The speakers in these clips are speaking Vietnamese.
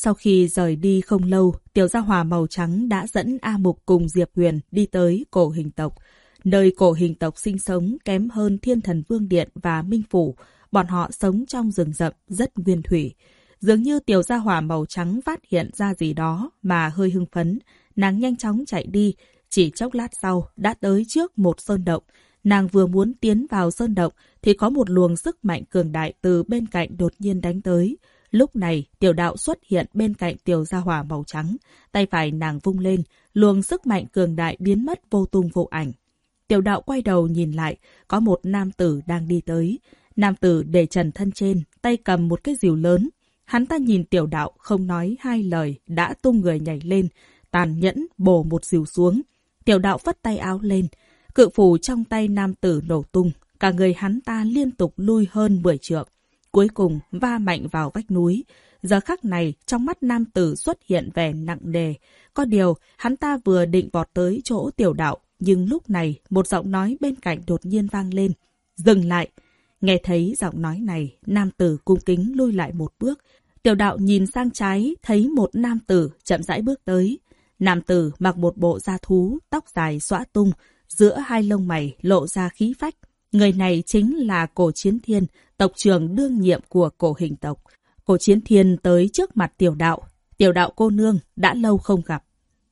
Sau khi rời đi không lâu, tiểu gia hòa màu trắng đã dẫn A Mục cùng Diệp Huyền đi tới cổ hình tộc. Nơi cổ hình tộc sinh sống kém hơn Thiên Thần Vương Điện và Minh Phủ. Bọn họ sống trong rừng rậm rất nguyên thủy. Dường như tiểu gia hỏa màu trắng phát hiện ra gì đó mà hơi hưng phấn. Nàng nhanh chóng chạy đi. Chỉ chốc lát sau đã tới trước một sơn động. Nàng vừa muốn tiến vào sơn động thì có một luồng sức mạnh cường đại từ bên cạnh đột nhiên đánh tới. Lúc này, tiểu đạo xuất hiện bên cạnh tiểu gia hỏa màu trắng. Tay phải nàng vung lên, luồng sức mạnh cường đại biến mất vô tung vô ảnh. Tiểu đạo quay đầu nhìn lại, có một nam tử đang đi tới. Nam tử để trần thân trên, tay cầm một cái rìu lớn. Hắn ta nhìn tiểu đạo không nói hai lời, đã tung người nhảy lên, tàn nhẫn bổ một rìu xuống. Tiểu đạo phất tay áo lên, cự phủ trong tay nam tử nổ tung, cả người hắn ta liên tục lui hơn 10 trượng. Cuối cùng va mạnh vào vách núi. Giờ khắc này, trong mắt nam tử xuất hiện vẻ nặng nề. Có điều, hắn ta vừa định vọt tới chỗ tiểu đạo, nhưng lúc này một giọng nói bên cạnh đột nhiên vang lên. Dừng lại! Nghe thấy giọng nói này, nam tử cung kính lui lại một bước. Tiểu đạo nhìn sang trái, thấy một nam tử chậm rãi bước tới. Nam tử mặc một bộ da thú, tóc dài xõa tung, giữa hai lông mày lộ ra khí phách. Người này chính là cổ chiến thiên, tộc trưởng đương nhiệm của cổ hình tộc. Cổ chiến thiên tới trước mặt tiểu đạo. Tiểu đạo cô nương đã lâu không gặp.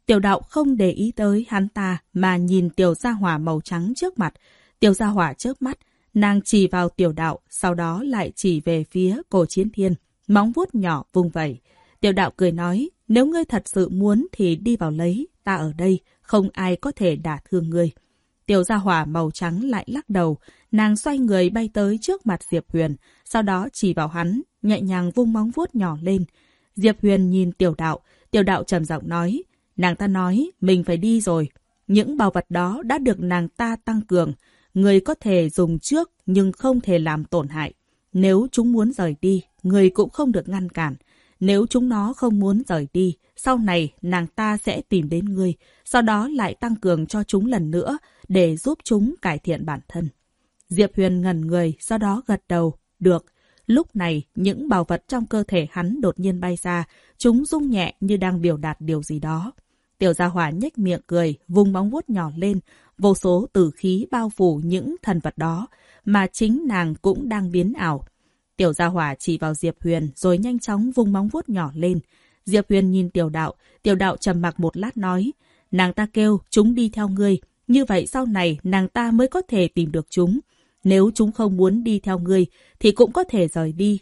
Tiểu đạo không để ý tới hắn ta mà nhìn tiểu gia hỏa màu trắng trước mặt. Tiểu gia hỏa trước mắt, nàng chỉ vào tiểu đạo, sau đó lại chỉ về phía cổ chiến thiên, móng vuốt nhỏ vung vẩy. Tiểu đạo cười nói, nếu ngươi thật sự muốn thì đi vào lấy, ta ở đây, không ai có thể đả thương ngươi. Tiểu gia hỏa màu trắng lại lắc đầu, nàng xoay người bay tới trước mặt Diệp Huyền, sau đó chỉ vào hắn, nhẹ nhàng vung móng vuốt nhỏ lên. Diệp Huyền nhìn tiểu đạo, tiểu đạo trầm giọng nói, nàng ta nói mình phải đi rồi. Những bảo vật đó đã được nàng ta tăng cường, người có thể dùng trước nhưng không thể làm tổn hại. Nếu chúng muốn rời đi, người cũng không được ngăn cản. Nếu chúng nó không muốn rời đi, sau này nàng ta sẽ tìm đến ngươi, sau đó lại tăng cường cho chúng lần nữa để giúp chúng cải thiện bản thân. Diệp Huyền ngẩn người, sau đó gật đầu. Được. Lúc này, những bảo vật trong cơ thể hắn đột nhiên bay ra, chúng rung nhẹ như đang biểu đạt điều gì đó. Tiểu gia hỏa nhếch miệng cười, vùng bóng vuốt nhỏ lên, vô số tử khí bao phủ những thần vật đó, mà chính nàng cũng đang biến ảo. Tiểu gia hỏa chỉ vào Diệp Huyền rồi nhanh chóng vùng móng vuốt nhỏ lên. Diệp Huyền nhìn tiểu đạo, tiểu đạo trầm mặc một lát nói, nàng ta kêu chúng đi theo ngươi, như vậy sau này nàng ta mới có thể tìm được chúng. Nếu chúng không muốn đi theo ngươi thì cũng có thể rời đi.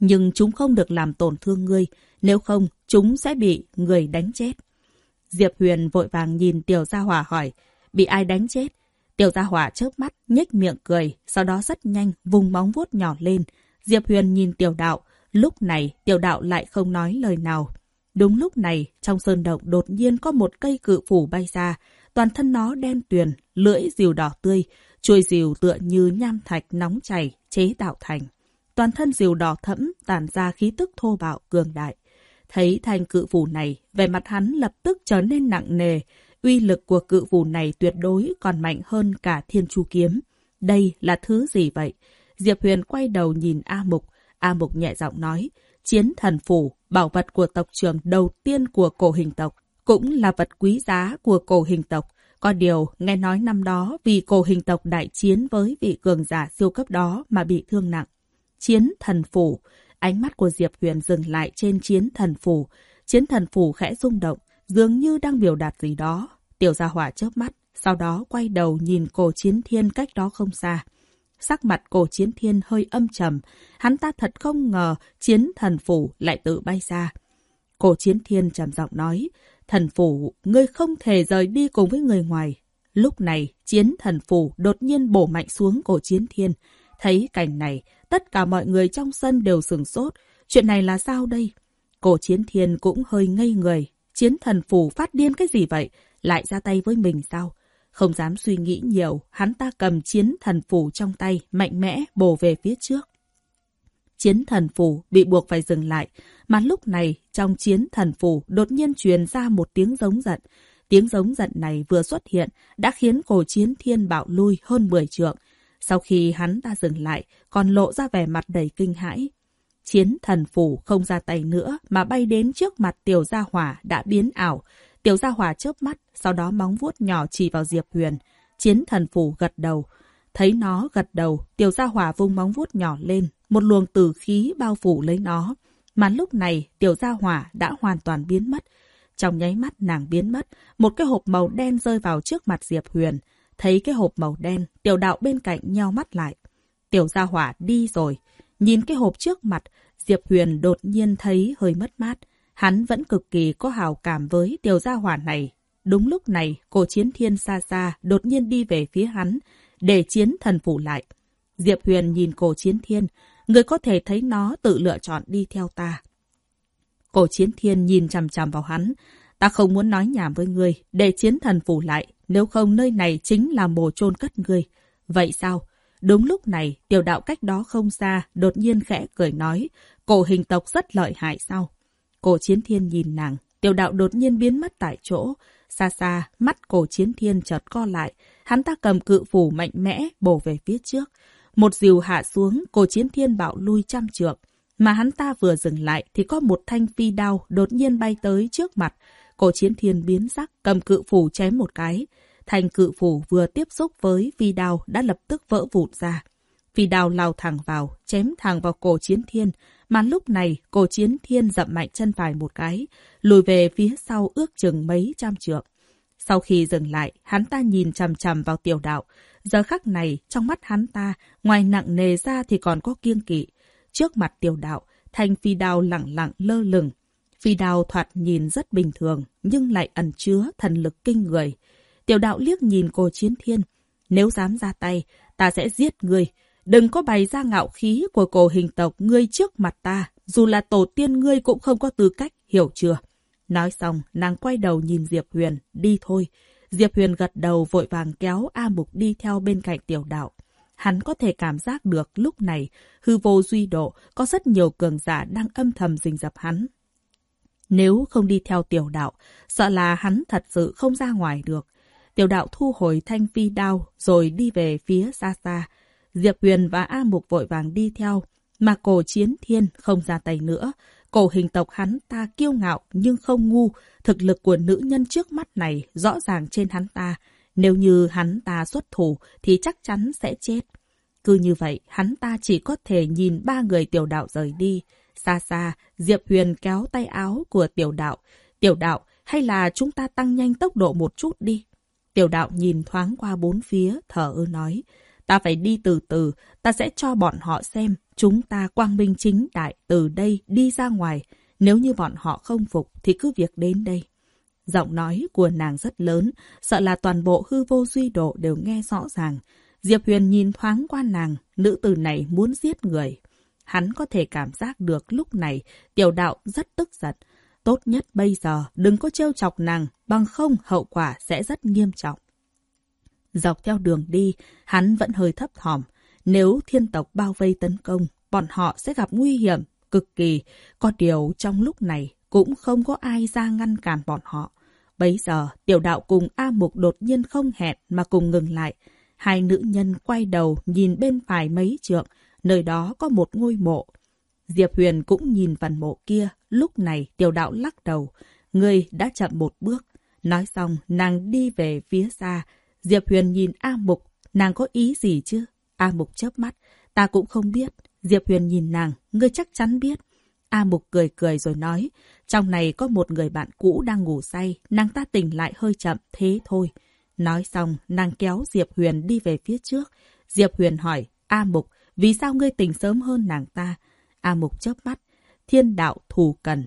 Nhưng chúng không được làm tổn thương ngươi, nếu không chúng sẽ bị người đánh chết. Diệp Huyền vội vàng nhìn Tiểu Gia Hỏa hỏi, bị ai đánh chết? Tiểu Gia Hỏa chớp mắt, nhếch miệng cười, sau đó rất nhanh vùng móng vuốt nhỏ lên. Diệp Huyền nhìn Tiểu Đạo, lúc này Tiểu Đạo lại không nói lời nào. Đúng lúc này, trong sơn động đột nhiên có một cây cự phủ bay ra, toàn thân nó đen tuyền, lưỡi rìu đỏ tươi, chuôi rìu tựa như nham thạch nóng chảy, chế tạo thành. Toàn thân rìu đỏ thẫm tản ra khí tức thô bạo cường đại. Thấy thanh cự phủ này, vẻ mặt hắn lập tức trở nên nặng nề. Uy lực của cự phủ này tuyệt đối còn mạnh hơn cả thiên chu kiếm. Đây là thứ gì vậy? Diệp Huyền quay đầu nhìn A Mục. A Mục nhẹ giọng nói, chiến thần phủ, bảo vật của tộc trưởng đầu tiên của cổ hình tộc, cũng là vật quý giá của cổ hình tộc. Có điều, nghe nói năm đó vì cổ hình tộc đại chiến với vị cường giả siêu cấp đó mà bị thương nặng. Chiến thần phủ, ánh mắt của Diệp Huyền dừng lại trên chiến thần phủ. Chiến thần phủ khẽ rung động, dường như đang biểu đạt gì đó. Tiểu gia hỏa chớp mắt, sau đó quay đầu nhìn cổ chiến thiên cách đó không xa. Sắc mặt cổ chiến thiên hơi âm trầm, hắn ta thật không ngờ chiến thần phủ lại tự bay ra. Cổ chiến thiên trầm giọng nói, Thần phủ, ngươi không thể rời đi cùng với người ngoài. Lúc này, chiến thần phủ đột nhiên bổ mạnh xuống cổ chiến thiên. Thấy cảnh này, tất cả mọi người trong sân đều sừng sốt. Chuyện này là sao đây? Cổ chiến thiên cũng hơi ngây người. Chiến thần phủ phát điên cái gì vậy? Lại ra tay với mình sao? Không dám suy nghĩ nhiều, hắn ta cầm chiến thần phủ trong tay, mạnh mẽ bổ về phía trước. Chiến thần phủ bị buộc phải dừng lại, mà lúc này trong chiến thần phủ đột nhiên truyền ra một tiếng giống giận. Tiếng giống giận này vừa xuất hiện đã khiến cổ chiến thiên bạo lui hơn 10 trượng. Sau khi hắn ta dừng lại, còn lộ ra vẻ mặt đầy kinh hãi. Chiến thần phủ không ra tay nữa mà bay đến trước mặt tiểu gia hỏa đã biến ảo. Tiểu gia hỏa chớp mắt, sau đó móng vuốt nhỏ chỉ vào Diệp Huyền. Chiến thần phủ gật đầu. Thấy nó gật đầu, tiểu gia hỏa vung móng vuốt nhỏ lên, một luồng tử khí bao phủ lấy nó. Mà lúc này, tiểu gia hỏa đã hoàn toàn biến mất. Trong nháy mắt nàng biến mất, một cái hộp màu đen rơi vào trước mặt Diệp Huyền. Thấy cái hộp màu đen, tiểu đạo bên cạnh nheo mắt lại. Tiểu gia hỏa đi rồi. Nhìn cái hộp trước mặt, Diệp Huyền đột nhiên thấy hơi mất mát. Hắn vẫn cực kỳ có hào cảm với tiểu gia hỏa này. Đúng lúc này, cổ chiến thiên xa xa đột nhiên đi về phía hắn, để chiến thần phủ lại. Diệp Huyền nhìn cổ chiến thiên, người có thể thấy nó tự lựa chọn đi theo ta. Cổ chiến thiên nhìn chằm chằm vào hắn. Ta không muốn nói nhảm với ngươi, để chiến thần phủ lại, nếu không nơi này chính là mồ chôn cất ngươi. Vậy sao? Đúng lúc này, tiểu đạo cách đó không xa, đột nhiên khẽ cười nói, cổ hình tộc rất lợi hại sao? Cổ chiến thiên nhìn nàng, tiểu đạo đột nhiên biến mất tại chỗ. Xa xa, mắt cổ chiến thiên chợt co lại, hắn ta cầm cự phủ mạnh mẽ bổ về phía trước. Một diều hạ xuống, cổ chiến thiên bạo lui trăm trượng. Mà hắn ta vừa dừng lại thì có một thanh phi đao đột nhiên bay tới trước mặt. Cổ chiến thiên biến sắc, cầm cự phủ chém một cái. Thanh cự phủ vừa tiếp xúc với phi đao đã lập tức vỡ vụn ra. Phi đao lao thẳng vào, chém thẳng vào cổ chiến thiên. Mà lúc này, cổ chiến thiên dậm mạnh chân phải một cái, lùi về phía sau ước chừng mấy trăm trượng. Sau khi dừng lại, hắn ta nhìn chằm chằm vào tiểu đạo. Giờ khắc này, trong mắt hắn ta, ngoài nặng nề ra thì còn có kiêng kỵ. Trước mặt tiểu đạo, thanh phi đao lặng lặng lơ lửng. Phi đao thoạt nhìn rất bình thường, nhưng lại ẩn chứa thần lực kinh người. Tiểu đạo liếc nhìn cô chiến thiên. Nếu dám ra tay, ta sẽ giết ngươi. Đừng có bày ra ngạo khí của cổ hình tộc ngươi trước mặt ta. Dù là tổ tiên ngươi cũng không có tư cách, hiểu chưa? Nói xong, nàng quay đầu nhìn Diệp Huyền, đi thôi. Diệp Huyền gật đầu vội vàng kéo A Mục đi theo bên cạnh tiểu đạo. Hắn có thể cảm giác được lúc này, hư vô duy độ, có rất nhiều cường giả đang âm thầm rình dập hắn. Nếu không đi theo tiểu đạo, sợ là hắn thật sự không ra ngoài được. Tiểu đạo thu hồi thanh phi đao rồi đi về phía xa xa. Diệp Huyền và A Mục vội vàng đi theo, mà cổ chiến thiên không ra tay nữa. Cổ hình tộc hắn ta kiêu ngạo nhưng không ngu, thực lực của nữ nhân trước mắt này rõ ràng trên hắn ta. Nếu như hắn ta xuất thủ thì chắc chắn sẽ chết. Cứ như vậy, hắn ta chỉ có thể nhìn ba người tiểu đạo rời đi. Xa xa, Diệp Huyền kéo tay áo của tiểu đạo. Tiểu đạo, hay là chúng ta tăng nhanh tốc độ một chút đi? Tiểu đạo nhìn thoáng qua bốn phía, thở ư nói. Ta phải đi từ từ, ta sẽ cho bọn họ xem. Chúng ta quang minh chính đại từ đây đi ra ngoài. Nếu như bọn họ không phục thì cứ việc đến đây. Giọng nói của nàng rất lớn, sợ là toàn bộ hư vô duy độ đều nghe rõ ràng. Diệp Huyền nhìn thoáng qua nàng, nữ tử này muốn giết người. Hắn có thể cảm giác được lúc này tiểu đạo rất tức giận. Tốt nhất bây giờ đừng có trêu chọc nàng, bằng không hậu quả sẽ rất nghiêm trọng. Dọc theo đường đi, hắn vẫn hơi thấp thỏm. Nếu thiên tộc bao vây tấn công, bọn họ sẽ gặp nguy hiểm, cực kỳ. Có điều trong lúc này cũng không có ai ra ngăn cản bọn họ. Bấy giờ, tiểu đạo cùng A Mục đột nhiên không hẹn mà cùng ngừng lại. Hai nữ nhân quay đầu nhìn bên phải mấy trượng, nơi đó có một ngôi mộ. Diệp Huyền cũng nhìn phần mộ kia, lúc này tiểu đạo lắc đầu. Người đã chậm một bước. Nói xong, nàng đi về phía xa. Diệp Huyền nhìn A Mục, nàng có ý gì chứ? A Mục chớp mắt, ta cũng không biết. Diệp Huyền nhìn nàng, ngươi chắc chắn biết. A Mục cười cười rồi nói, trong này có một người bạn cũ đang ngủ say, nàng ta tỉnh lại hơi chậm, thế thôi. Nói xong, nàng kéo Diệp Huyền đi về phía trước. Diệp Huyền hỏi, A Mục, vì sao ngươi tỉnh sớm hơn nàng ta? A Mục chớp mắt, thiên đạo thù cần.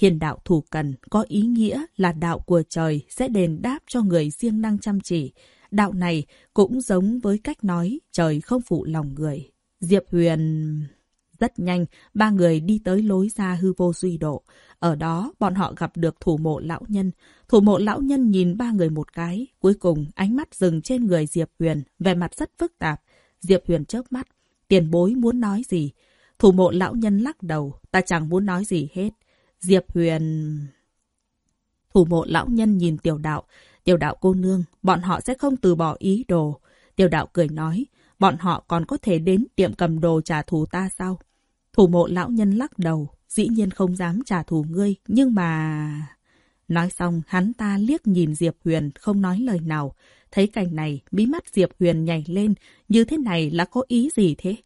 Thiên đạo thủ cần có ý nghĩa là đạo của trời sẽ đền đáp cho người siêng năng chăm chỉ. Đạo này cũng giống với cách nói trời không phụ lòng người. Diệp Huyền... Rất nhanh, ba người đi tới lối ra hư vô duy độ. Ở đó, bọn họ gặp được thủ mộ lão nhân. Thủ mộ lão nhân nhìn ba người một cái. Cuối cùng, ánh mắt dừng trên người Diệp Huyền, vẻ mặt rất phức tạp. Diệp Huyền chớp mắt. Tiền bối muốn nói gì? Thủ mộ lão nhân lắc đầu. Ta chẳng muốn nói gì hết. Diệp Huyền... Thủ mộ lão nhân nhìn tiểu đạo. Tiểu đạo cô nương, bọn họ sẽ không từ bỏ ý đồ. Tiểu đạo cười nói, bọn họ còn có thể đến tiệm cầm đồ trả thù ta sao? Thủ mộ lão nhân lắc đầu, dĩ nhiên không dám trả thù ngươi, nhưng mà... Nói xong, hắn ta liếc nhìn Diệp Huyền, không nói lời nào. Thấy cảnh này, bí mắt Diệp Huyền nhảy lên, như thế này là có ý gì thế?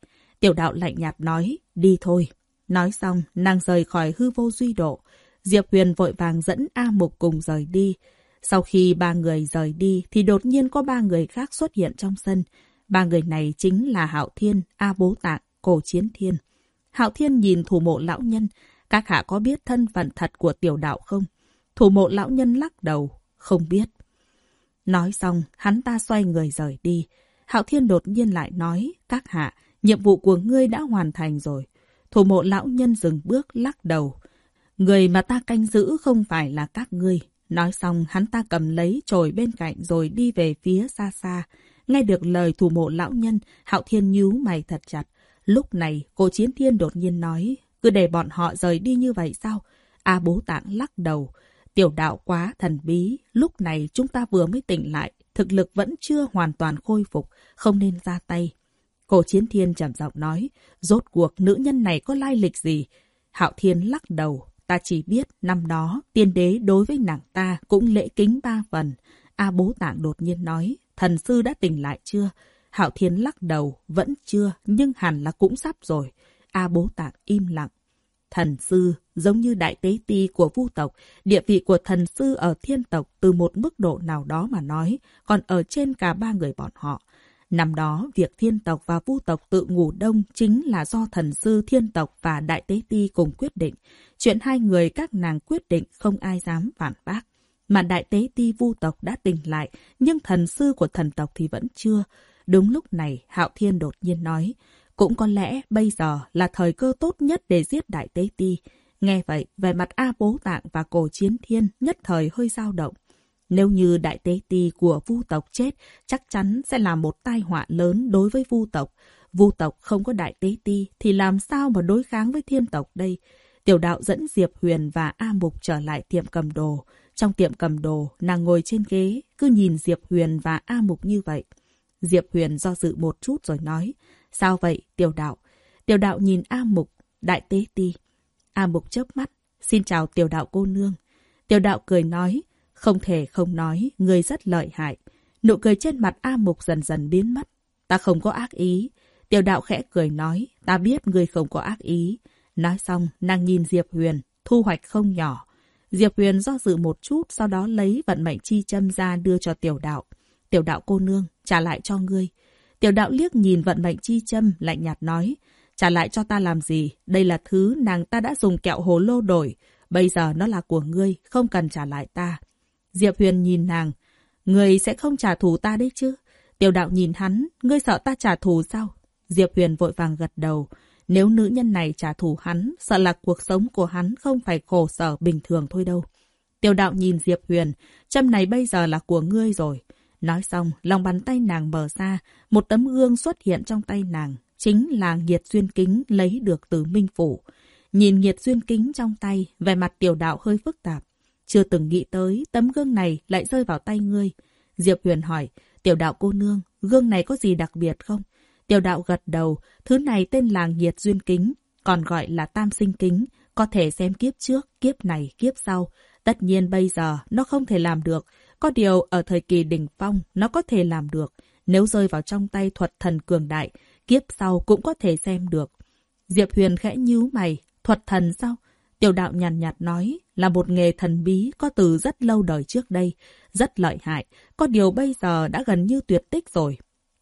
Tiểu đạo lạnh nhạt nói, đi thôi. Nói xong, nàng rời khỏi hư vô duy độ. Diệp Huyền vội vàng dẫn A Mục cùng rời đi. Sau khi ba người rời đi, thì đột nhiên có ba người khác xuất hiện trong sân. Ba người này chính là Hạo Thiên, A Bố Tạng, Cổ Chiến Thiên. Hạo Thiên nhìn thủ mộ lão nhân. Các hạ có biết thân phận thật của tiểu đạo không? Thủ mộ lão nhân lắc đầu. Không biết. Nói xong, hắn ta xoay người rời đi. Hạo Thiên đột nhiên lại nói, các hạ, nhiệm vụ của ngươi đã hoàn thành rồi. Thủ mộ lão nhân dừng bước lắc đầu. Người mà ta canh giữ không phải là các ngươi. Nói xong, hắn ta cầm lấy chổi bên cạnh rồi đi về phía xa xa. Nghe được lời thủ mộ lão nhân, Hạo Thiên nhíu mày thật chặt. Lúc này, cô Chiến Thiên đột nhiên nói, cứ để bọn họ rời đi như vậy sao? A bố tạng lắc đầu. Tiểu đạo quá thần bí, lúc này chúng ta vừa mới tỉnh lại, thực lực vẫn chưa hoàn toàn khôi phục, không nên ra tay. Hồ Chiến Thiên trầm giọng nói, rốt cuộc nữ nhân này có lai lịch gì? Hạo Thiên lắc đầu, ta chỉ biết năm đó tiên đế đối với nàng ta cũng lễ kính ba phần. A bố tạng đột nhiên nói, thần sư đã tỉnh lại chưa? Hạo Thiên lắc đầu, vẫn chưa, nhưng hẳn là cũng sắp rồi. A bố tạng im lặng. Thần sư, giống như đại tế ti của vu tộc, địa vị của thần sư ở thiên tộc từ một mức độ nào đó mà nói, còn ở trên cả ba người bọn họ. Năm đó, việc thiên tộc và vu tộc tự ngủ đông chính là do thần sư thiên tộc và đại tế ti cùng quyết định. Chuyện hai người các nàng quyết định không ai dám phản bác. Mà đại tế ti vu tộc đã tỉnh lại, nhưng thần sư của thần tộc thì vẫn chưa. Đúng lúc này, Hạo Thiên đột nhiên nói, cũng có lẽ bây giờ là thời cơ tốt nhất để giết đại tế ti. Nghe vậy, về mặt A Bố Tạng và Cổ Chiến Thiên nhất thời hơi dao động. Nếu như đại tế ti của vu tộc chết, chắc chắn sẽ là một tai họa lớn đối với vu tộc. Vu tộc không có đại tế ti thì làm sao mà đối kháng với thiên tộc đây? Tiểu đạo dẫn Diệp Huyền và A Mục trở lại tiệm cầm đồ. Trong tiệm cầm đồ, nàng ngồi trên ghế, cứ nhìn Diệp Huyền và A Mục như vậy. Diệp Huyền do dự một chút rồi nói, sao vậy, tiểu đạo? Tiểu đạo nhìn A Mục, đại tế ti. A Mục chớp mắt, xin chào tiểu đạo cô nương. Tiểu đạo cười nói, không thể không nói, người rất lợi hại. Nụ cười trên mặt A Mục dần dần biến mất. Ta không có ác ý. Tiểu đạo khẽ cười nói, ta biết người không có ác ý. Nói xong, nàng nhìn Diệp Huyền, thu hoạch không nhỏ. Diệp Huyền do dự một chút, sau đó lấy vận mệnh chi châm ra đưa cho tiểu đạo. Tiểu đạo cô nương, trả lại cho ngươi. Tiểu đạo liếc nhìn vận mệnh chi châm, lạnh nhạt nói. Trả lại cho ta làm gì? Đây là thứ nàng ta đã dùng kẹo hồ lô đổi. Bây giờ nó là của ngươi, không cần trả lại ta. Diệp Huyền nhìn nàng. Ngươi sẽ không trả thù ta đấy chứ? Tiểu đạo nhìn hắn, ngươi sợ ta trả thù sao? Diệp Huyền vội vàng gật đầu. Nếu nữ nhân này trả thù hắn, sợ là cuộc sống của hắn không phải khổ sở bình thường thôi đâu. Tiểu đạo nhìn Diệp Huyền, châm này bây giờ là của ngươi rồi. Nói xong, lòng bàn tay nàng mở ra, một tấm gương xuất hiện trong tay nàng. Chính là nghiệt duyên kính lấy được từ Minh Phủ. Nhìn nghiệt duyên kính trong tay, vẻ mặt tiểu đạo hơi phức tạp. Chưa từng nghĩ tới tấm gương này lại rơi vào tay ngươi. Diệp Huyền hỏi, tiểu đạo cô nương, gương này có gì đặc biệt không? Tiểu đạo gật đầu, thứ này tên là nhiệt duyên kính, còn gọi là tam sinh kính, có thể xem kiếp trước, kiếp này, kiếp sau. Tất nhiên bây giờ nó không thể làm được, có điều ở thời kỳ đỉnh phong nó có thể làm được. Nếu rơi vào trong tay thuật thần cường đại, kiếp sau cũng có thể xem được. Diệp Huyền khẽ nhíu mày, thuật thần sao? Tiểu đạo nhàn nhạt, nhạt nói là một nghề thần bí có từ rất lâu đời trước đây, rất lợi hại, có điều bây giờ đã gần như tuyệt tích rồi.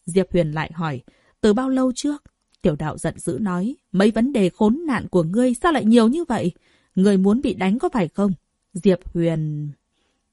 Diệp Huyền lại hỏi, từ bao lâu trước? Tiểu đạo giận dữ nói, mấy vấn đề khốn nạn của ngươi sao lại nhiều như vậy? Ngươi muốn bị đánh có phải không? Diệp Huyền...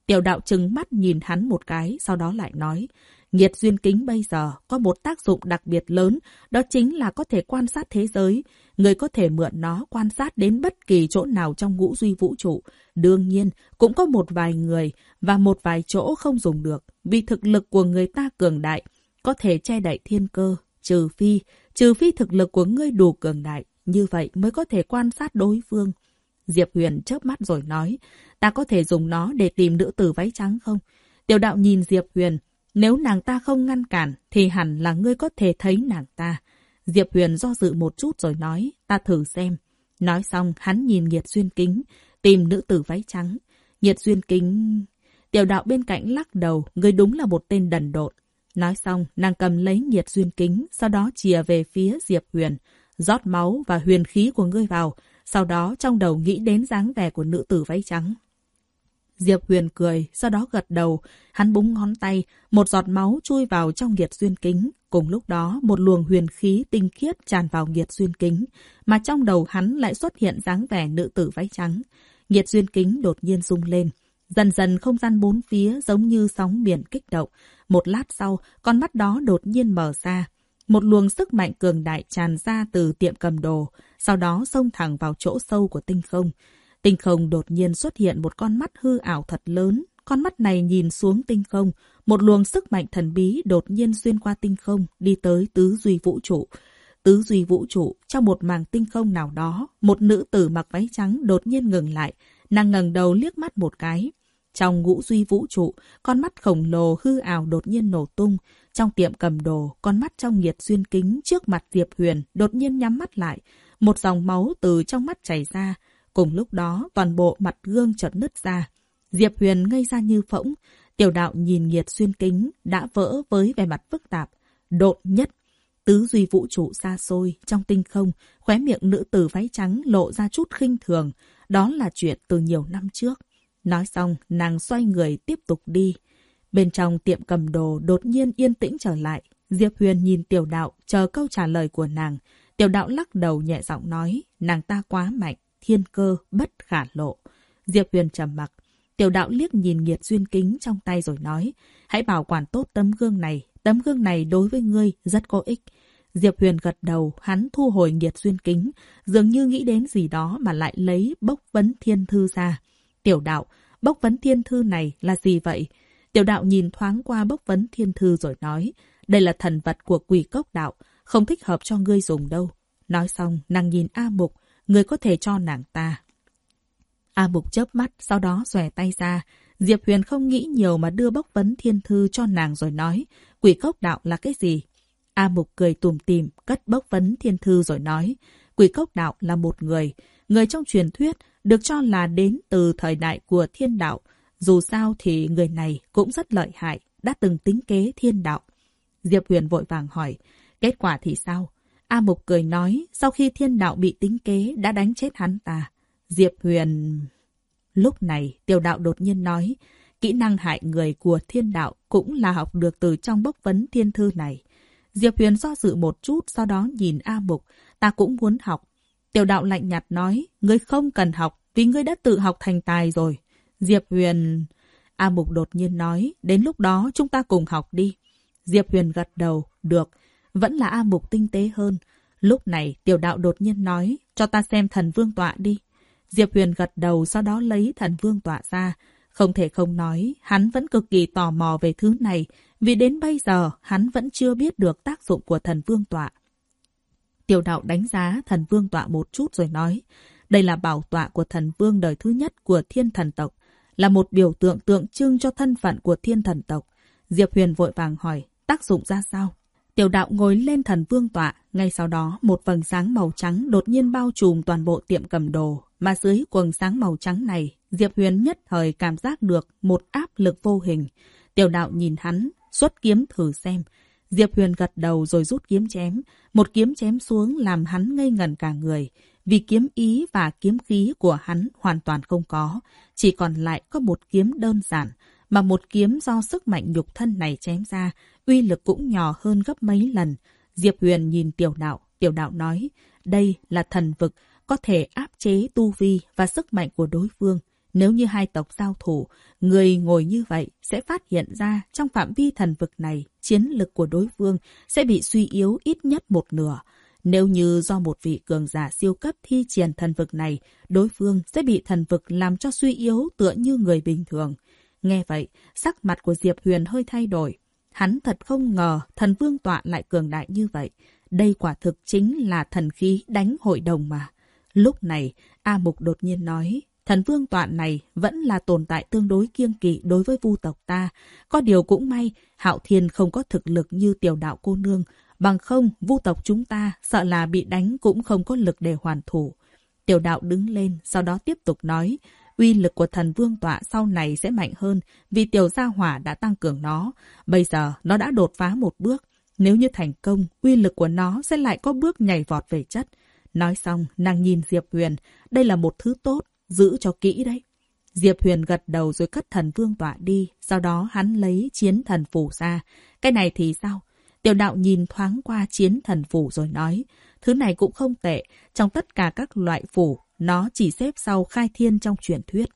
Tiểu đạo trừng mắt nhìn hắn một cái, sau đó lại nói, Nghiệt duyên kính bây giờ có một tác dụng đặc biệt lớn, đó chính là có thể quan sát thế giới. Người có thể mượn nó quan sát đến bất kỳ chỗ nào trong ngũ duy vũ trụ. Đương nhiên, cũng có một vài người và một vài chỗ không dùng được, vì thực lực của người ta cường đại, có thể che đậy thiên cơ, trừ phi, trừ phi thực lực của ngươi đủ cường đại, như vậy mới có thể quan sát đối phương. Diệp Huyền chớp mắt rồi nói, ta có thể dùng nó để tìm nữ tử váy trắng không? Tiểu đạo nhìn Diệp Huyền, nếu nàng ta không ngăn cản, thì hẳn là ngươi có thể thấy nàng ta. Diệp Huyền do dự một chút rồi nói, ta thử xem. Nói xong, hắn nhìn Nhiệt Duyên Kính, tìm nữ tử váy trắng. Nhiệt Duyên Kính... Tiểu đạo bên cạnh lắc đầu, ngươi đúng là một tên đần độn. Nói xong, nàng cầm lấy Nhiệt Duyên Kính, sau đó chìa về phía Diệp Huyền. rót máu và huyền khí của ngươi vào, sau đó trong đầu nghĩ đến dáng vẻ của nữ tử váy trắng. Diệp Huyền cười, sau đó gật đầu. Hắn búng ngón tay, một giọt máu chui vào trong nghiệt duyên kính. Cùng lúc đó, một luồng huyền khí tinh khiết tràn vào nghiệt duyên kính, mà trong đầu hắn lại xuất hiện dáng vẻ nữ tử váy trắng. Nghiệt duyên kính đột nhiên rung lên. Dần dần không gian bốn phía giống như sóng biển kích động. Một lát sau, con mắt đó đột nhiên mở ra. Một luồng sức mạnh cường đại tràn ra từ tiệm cầm đồ, sau đó xông thẳng vào chỗ sâu của tinh không. Tinh không đột nhiên xuất hiện một con mắt hư ảo thật lớn. Con mắt này nhìn xuống tinh không, một luồng sức mạnh thần bí đột nhiên xuyên qua tinh không, đi tới tứ duy vũ trụ. Tứ duy vũ trụ, trong một màng tinh không nào đó, một nữ tử mặc váy trắng đột nhiên ngừng lại, nàng ngẩng đầu liếc mắt một cái. Trong ngũ duy vũ trụ, con mắt khổng lồ hư ảo đột nhiên nổ tung. Trong tiệm cầm đồ, con mắt trong nhiệt xuyên kính trước mặt Diệp Huyền đột nhiên nhắm mắt lại. Một dòng máu từ trong mắt chảy ra, Cùng lúc đó, toàn bộ mặt gương chợt nứt ra. Diệp Huyền ngây ra như phỗng. Tiểu đạo nhìn nghiệt xuyên kính, đã vỡ với vẻ mặt phức tạp. Độn nhất. Tứ duy vũ trụ xa xôi, trong tinh không, khóe miệng nữ tử váy trắng lộ ra chút khinh thường. Đó là chuyện từ nhiều năm trước. Nói xong, nàng xoay người tiếp tục đi. Bên trong tiệm cầm đồ đột nhiên yên tĩnh trở lại. Diệp Huyền nhìn tiểu đạo, chờ câu trả lời của nàng. Tiểu đạo lắc đầu nhẹ giọng nói, nàng ta quá mạnh, thiên cơ bất khả lộ. Diệp Huyền trầm mặc. Tiểu đạo liếc nhìn nghiệt duyên kính trong tay rồi nói, hãy bảo quản tốt tấm gương này, tấm gương này đối với ngươi rất có ích. Diệp Huyền gật đầu, hắn thu hồi nghiệt duyên kính, dường như nghĩ đến gì đó mà lại lấy bốc vấn thiên thư ra. Tiểu đạo, bốc vấn thiên thư này là gì vậy? Tiểu đạo nhìn thoáng qua bốc vấn thiên thư rồi nói, đây là thần vật của quỷ cốc đạo, không thích hợp cho ngươi dùng đâu. Nói xong, nàng nhìn A Mục, người có thể cho nàng ta. A Mục chớp mắt, sau đó xòe tay ra. Diệp Huyền không nghĩ nhiều mà đưa bốc vấn thiên thư cho nàng rồi nói, quỷ cốc đạo là cái gì? A Mục cười tùm tìm, cất bốc vấn thiên thư rồi nói, quỷ cốc đạo là một người, người trong truyền thuyết được cho là đến từ thời đại của thiên đạo. Dù sao thì người này cũng rất lợi hại, đã từng tính kế thiên đạo. Diệp Huyền vội vàng hỏi, kết quả thì sao? A Mục cười nói, sau khi thiên đạo bị tính kế đã đánh chết hắn ta. Diệp Huyền... Lúc này, tiểu đạo đột nhiên nói, kỹ năng hại người của thiên đạo cũng là học được từ trong bốc vấn thiên thư này. Diệp Huyền do dự một chút, sau đó nhìn A Mục, ta cũng muốn học. Tiểu đạo lạnh nhạt nói, ngươi không cần học, vì ngươi đã tự học thành tài rồi. Diệp Huyền... A Mục đột nhiên nói, đến lúc đó chúng ta cùng học đi. Diệp Huyền gật đầu, được vẫn là A Mục tinh tế hơn. Lúc này, tiểu đạo đột nhiên nói, cho ta xem thần vương tọa đi. Diệp Huyền gật đầu sau đó lấy thần vương tọa ra. Không thể không nói, hắn vẫn cực kỳ tò mò về thứ này, vì đến bây giờ hắn vẫn chưa biết được tác dụng của thần vương tọa. Tiểu đạo đánh giá thần vương tọa một chút rồi nói, đây là bảo tọa của thần vương đời thứ nhất của thiên thần tộc, là một biểu tượng tượng trưng cho thân phận của thiên thần tộc. Diệp Huyền vội vàng hỏi, tác dụng ra sao? Tiểu đạo ngồi lên thần vương tọa, ngay sau đó một vầng sáng màu trắng đột nhiên bao trùm toàn bộ tiệm cầm đồ. Mà dưới quầng sáng màu trắng này, Diệp Huyền nhất thời cảm giác được một áp lực vô hình. Tiểu đạo nhìn hắn, xuất kiếm thử xem. Diệp Huyền gật đầu rồi rút kiếm chém. Một kiếm chém xuống làm hắn ngây ngẩn cả người. Vì kiếm ý và kiếm khí của hắn hoàn toàn không có. Chỉ còn lại có một kiếm đơn giản mà một kiếm do sức mạnh nhục thân này chém ra, uy lực cũng nhỏ hơn gấp mấy lần. Diệp Huyền nhìn tiểu đạo, tiểu đạo nói, đây là thần vực, có thể áp chế tu vi và sức mạnh của đối phương. Nếu như hai tộc giao thủ, người ngồi như vậy sẽ phát hiện ra trong phạm vi thần vực này, chiến lực của đối phương sẽ bị suy yếu ít nhất một nửa. Nếu như do một vị cường giả siêu cấp thi triển thần vực này, đối phương sẽ bị thần vực làm cho suy yếu tựa như người bình thường. Nghe vậy, sắc mặt của Diệp Huyền hơi thay đổi. Hắn thật không ngờ thần vương tọa lại cường đại như vậy. Đây quả thực chính là thần khí đánh hội đồng mà. Lúc này, A Mục đột nhiên nói, thần vương tọa này vẫn là tồn tại tương đối kiêng kỵ đối với vu tộc ta. Có điều cũng may, Hạo Thiên không có thực lực như tiểu đạo cô nương. Bằng không, vu tộc chúng ta sợ là bị đánh cũng không có lực để hoàn thủ. Tiểu đạo đứng lên, sau đó tiếp tục nói, uy lực của thần vương tọa sau này sẽ mạnh hơn vì tiểu gia hỏa đã tăng cường nó. Bây giờ nó đã đột phá một bước. Nếu như thành công, uy lực của nó sẽ lại có bước nhảy vọt về chất. Nói xong, nàng nhìn Diệp Huyền. Đây là một thứ tốt, giữ cho kỹ đấy. Diệp Huyền gật đầu rồi cất thần vương tọa đi. Sau đó hắn lấy chiến thần phủ ra. Cái này thì sao? Tiểu đạo nhìn thoáng qua chiến thần phủ rồi nói. Thứ này cũng không tệ. Trong tất cả các loại phủ, nó chỉ xếp sau khai thiên trong truyền thuyết.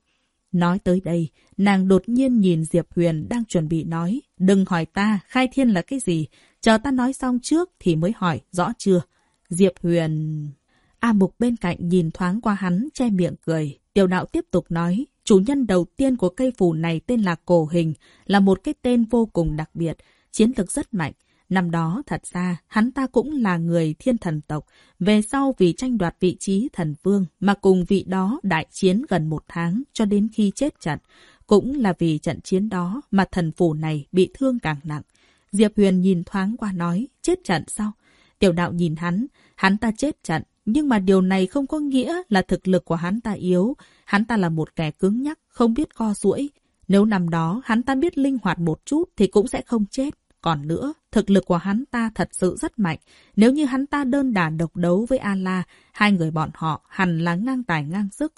Nói tới đây, nàng đột nhiên nhìn Diệp Huyền đang chuẩn bị nói. Đừng hỏi ta, khai thiên là cái gì? Chờ ta nói xong trước thì mới hỏi, rõ chưa? Diệp Huyền... A Mục bên cạnh nhìn thoáng qua hắn, che miệng cười. Tiểu đạo tiếp tục nói, chủ nhân đầu tiên của cây phù này tên là Cổ Hình, là một cái tên vô cùng đặc biệt, chiến lực rất mạnh. Năm đó, thật ra, hắn ta cũng là người thiên thần tộc. Về sau vì tranh đoạt vị trí thần vương mà cùng vị đó đại chiến gần một tháng cho đến khi chết trận. Cũng là vì trận chiến đó mà thần phù này bị thương càng nặng. Diệp Huyền nhìn thoáng qua nói, chết trận sao? Tiểu đạo nhìn hắn, hắn ta chết trận, nhưng mà điều này không có nghĩa là thực lực của hắn ta yếu. Hắn ta là một kẻ cứng nhắc, không biết co duỗi. Nếu năm đó hắn ta biết linh hoạt một chút thì cũng sẽ không chết. Còn nữa, thực lực của hắn ta thật sự rất mạnh. Nếu như hắn ta đơn đả độc đấu với A-La, hai người bọn họ hẳn là ngang tài ngang sức.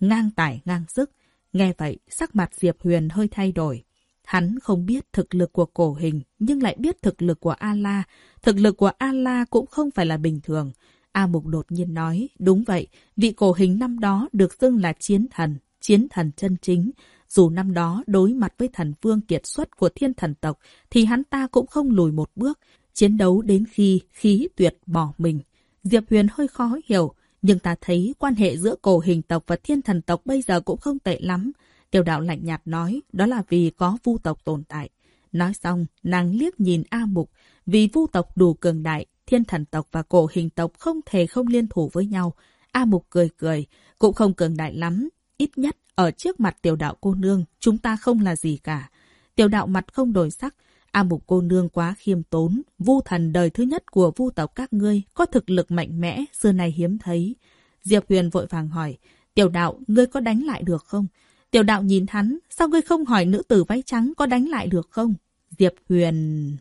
Ngang tài ngang sức. Nghe vậy, sắc mặt Diệp Huyền hơi thay đổi. Hắn không biết thực lực của cổ hình, nhưng lại biết thực lực của A-La. Thực lực của A-La cũng không phải là bình thường. A Mục đột nhiên nói, đúng vậy, vị cổ hình năm đó được xưng là chiến thần, chiến thần chân chính. Dù năm đó đối mặt với thần vương kiệt xuất của thiên thần tộc, thì hắn ta cũng không lùi một bước, chiến đấu đến khi khí tuyệt bỏ mình. Diệp Huyền hơi khó hiểu, nhưng ta thấy quan hệ giữa cổ hình tộc và thiên thần tộc bây giờ cũng không tệ lắm. Tiểu đạo lạnh nhạt nói, đó là vì có vu tộc tồn tại. Nói xong, nàng liếc nhìn A Mục, vì vu tộc đủ cường đại, thiên thần tộc và cổ hình tộc không thể không liên thủ với nhau. A Mục cười cười, cũng không cường đại lắm. Ít nhất, ở trước mặt tiểu đạo cô nương, chúng ta không là gì cả. Tiểu đạo mặt không đổi sắc. A Mục cô nương quá khiêm tốn. Vu thần đời thứ nhất của vu tộc các ngươi có thực lực mạnh mẽ, xưa nay hiếm thấy. Diệp Huyền vội vàng hỏi, tiểu đạo, ngươi có đánh lại được không? Tiểu đạo nhìn hắn, sao ngươi không hỏi nữ tử váy trắng có đánh lại được không? Diệp Huyền...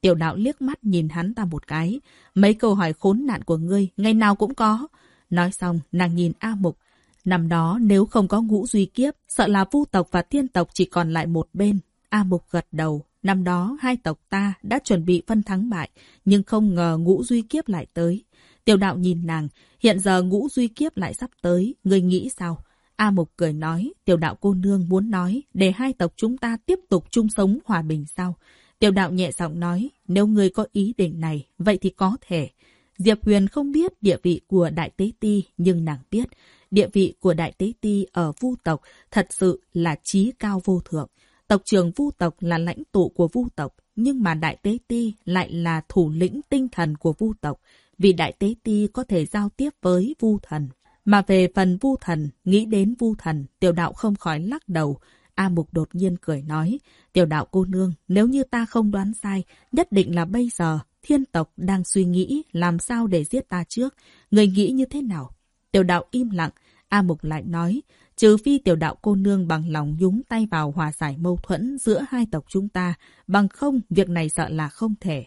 Tiểu đạo liếc mắt nhìn hắn ta một cái. Mấy câu hỏi khốn nạn của ngươi, ngày nào cũng có. Nói xong, nàng nhìn A Mục. Năm đó, nếu không có ngũ duy kiếp, sợ là vu tộc và thiên tộc chỉ còn lại một bên. A Mục gật đầu. Năm đó, hai tộc ta đã chuẩn bị phân thắng bại, nhưng không ngờ ngũ duy kiếp lại tới. Tiểu đạo nhìn nàng, hiện giờ ngũ duy kiếp lại sắp tới, người nghĩ sao? A Mục cười nói, tiểu đạo cô nương muốn nói, để hai tộc chúng ta tiếp tục chung sống hòa bình sao? Tiểu đạo nhẹ giọng nói, nếu người có ý định này, vậy thì có thể. Diệp Huyền không biết địa vị của Đại Tế Ti, nhưng nàng biết, địa vị của Đại Tế Ti ở Vu tộc thật sự là trí cao vô thượng. Tộc trưởng Vu tộc là lãnh tụ của Vu tộc, nhưng mà Đại Tế Ti lại là thủ lĩnh tinh thần của Vu tộc, vì Đại Tế Ti có thể giao tiếp với Vu thần. Mà về phần Vu thần, nghĩ đến Vu thần, tiểu đạo không khỏi lắc đầu, A Mục đột nhiên cười nói, tiểu đạo cô nương, nếu như ta không đoán sai, nhất định là bây giờ thiên tộc đang suy nghĩ làm sao để giết ta trước. Người nghĩ như thế nào? Tiểu đạo im lặng, A Mục lại nói, trừ phi tiểu đạo cô nương bằng lòng nhúng tay vào hòa giải mâu thuẫn giữa hai tộc chúng ta, bằng không việc này sợ là không thể.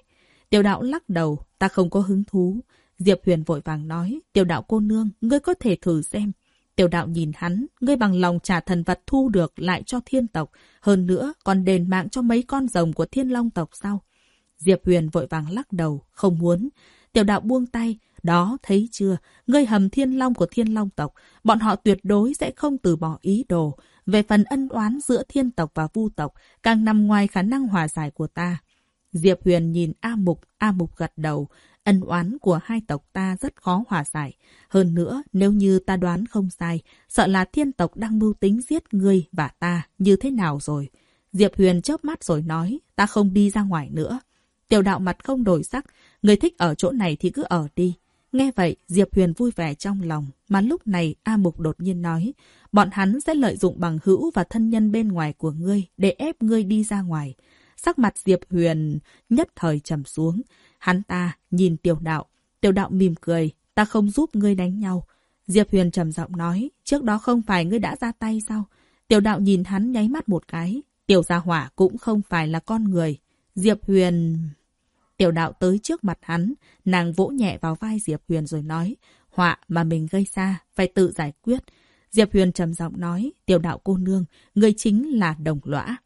Tiểu đạo lắc đầu, ta không có hứng thú. Diệp Huyền vội vàng nói, tiểu đạo cô nương, ngươi có thể thử xem. Tiểu đạo nhìn hắn, ngươi bằng lòng trả thần vật thu được lại cho thiên tộc, hơn nữa còn đền mạng cho mấy con rồng của thiên long tộc sao? Diệp Huyền vội vàng lắc đầu, không muốn. Tiểu đạo buông tay. Đó, thấy chưa? Ngươi hầm thiên long của thiên long tộc. Bọn họ tuyệt đối sẽ không từ bỏ ý đồ. Về phần ân oán giữa thiên tộc và vu tộc, càng nằm ngoài khả năng hòa giải của ta. Diệp Huyền nhìn A Mục, A Mục gật đầu. Ân oán của hai tộc ta rất khó hòa giải. Hơn nữa, nếu như ta đoán không sai, sợ là thiên tộc đang mưu tính giết ngươi và ta như thế nào rồi. Diệp Huyền chớp mắt rồi nói, ta không đi ra ngoài nữa. Tiểu đạo mặt không đổi sắc, người thích ở chỗ này thì cứ ở đi. Nghe vậy, Diệp Huyền vui vẻ trong lòng, mà lúc này A Mục đột nhiên nói, bọn hắn sẽ lợi dụng bằng hữu và thân nhân bên ngoài của ngươi để ép ngươi đi ra ngoài. Sắc mặt Diệp Huyền nhất thời trầm xuống, hắn ta nhìn tiểu đạo, tiểu đạo mỉm cười, ta không giúp ngươi đánh nhau. Diệp Huyền trầm giọng nói, trước đó không phải ngươi đã ra tay sao? Tiểu đạo nhìn hắn nháy mắt một cái, tiểu gia hỏa cũng không phải là con người. Diệp Huyền... Tiểu đạo tới trước mặt hắn, nàng vỗ nhẹ vào vai Diệp Huyền rồi nói, họa mà mình gây ra, phải tự giải quyết. Diệp Huyền trầm giọng nói, tiểu đạo cô nương, người chính là đồng lõa.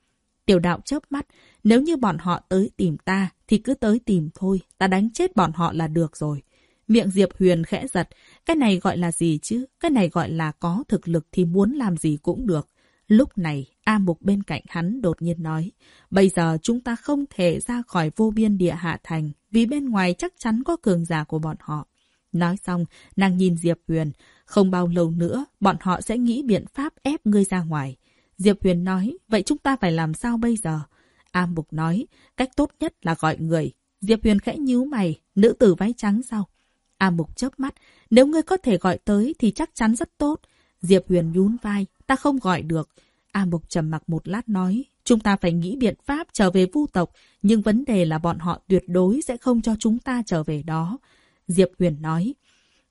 Tiểu đạo chớp mắt, nếu như bọn họ tới tìm ta, thì cứ tới tìm thôi, ta đánh chết bọn họ là được rồi. Miệng Diệp Huyền khẽ giật, cái này gọi là gì chứ? Cái này gọi là có thực lực thì muốn làm gì cũng được. Lúc này, A Mục bên cạnh hắn đột nhiên nói, bây giờ chúng ta không thể ra khỏi vô biên địa hạ thành, vì bên ngoài chắc chắn có cường giả của bọn họ. Nói xong, nàng nhìn Diệp Huyền, không bao lâu nữa, bọn họ sẽ nghĩ biện pháp ép ngươi ra ngoài. Diệp Huyền nói, vậy chúng ta phải làm sao bây giờ? A Mục nói, cách tốt nhất là gọi người. Diệp Huyền khẽ nhíu mày, nữ tử váy trắng sao? A Mục chớp mắt, nếu ngươi có thể gọi tới thì chắc chắn rất tốt. Diệp Huyền nhún vai, ta không gọi được. A Mục trầm mặc một lát nói, chúng ta phải nghĩ biện pháp trở về vu tộc, nhưng vấn đề là bọn họ tuyệt đối sẽ không cho chúng ta trở về đó. Diệp Huyền nói,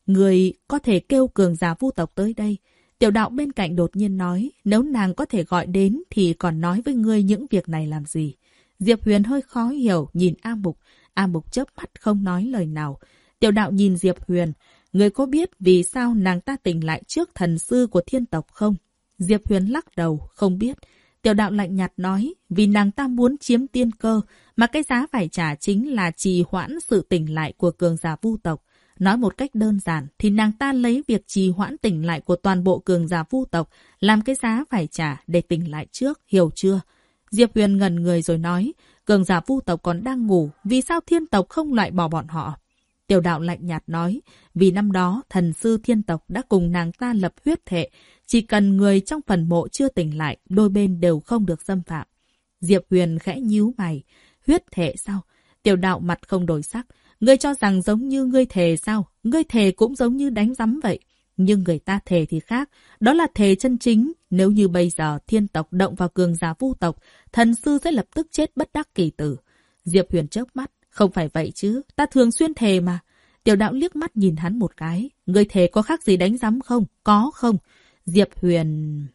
người có thể kêu cường giả vu tộc tới đây. Tiểu đạo bên cạnh đột nhiên nói, nếu nàng có thể gọi đến thì còn nói với ngươi những việc này làm gì. Diệp Huyền hơi khó hiểu, nhìn A Mục. A Mục chớp mắt không nói lời nào. Tiểu đạo nhìn Diệp Huyền, người có biết vì sao nàng ta tỉnh lại trước thần sư của thiên tộc không? Diệp Huyền lắc đầu, không biết. Tiểu đạo lạnh nhạt nói, vì nàng ta muốn chiếm tiên cơ, mà cái giá phải trả chính là trì hoãn sự tỉnh lại của cường giả vu tộc. Nói một cách đơn giản thì nàng ta lấy việc trì hoãn tỉnh lại của toàn bộ cường giả vu tộc làm cái giá phải trả để tỉnh lại trước, hiểu chưa? Diệp Huyền ngần người rồi nói, cường giả vu tộc còn đang ngủ, vì sao thiên tộc không loại bỏ bọn họ? Tiểu đạo lạnh nhạt nói, vì năm đó thần sư thiên tộc đã cùng nàng ta lập huyết thệ, chỉ cần người trong phần mộ chưa tỉnh lại, đôi bên đều không được xâm phạm. Diệp Huyền khẽ nhíu mày, huyết thệ sao? Tiểu đạo mặt không đổi sắc, ngươi cho rằng giống như ngươi thề sao? Ngươi thề cũng giống như đánh rắm vậy. Nhưng người ta thề thì khác, đó là thề chân chính. Nếu như bây giờ thiên tộc động vào cường giả vu tộc, thần sư sẽ lập tức chết bất đắc kỳ tử. Diệp Huyền chớp mắt, không phải vậy chứ, ta thường xuyên thề mà. Tiểu đạo liếc mắt nhìn hắn một cái. ngươi thề có khác gì đánh rắm không? Có không? Diệp Huyền...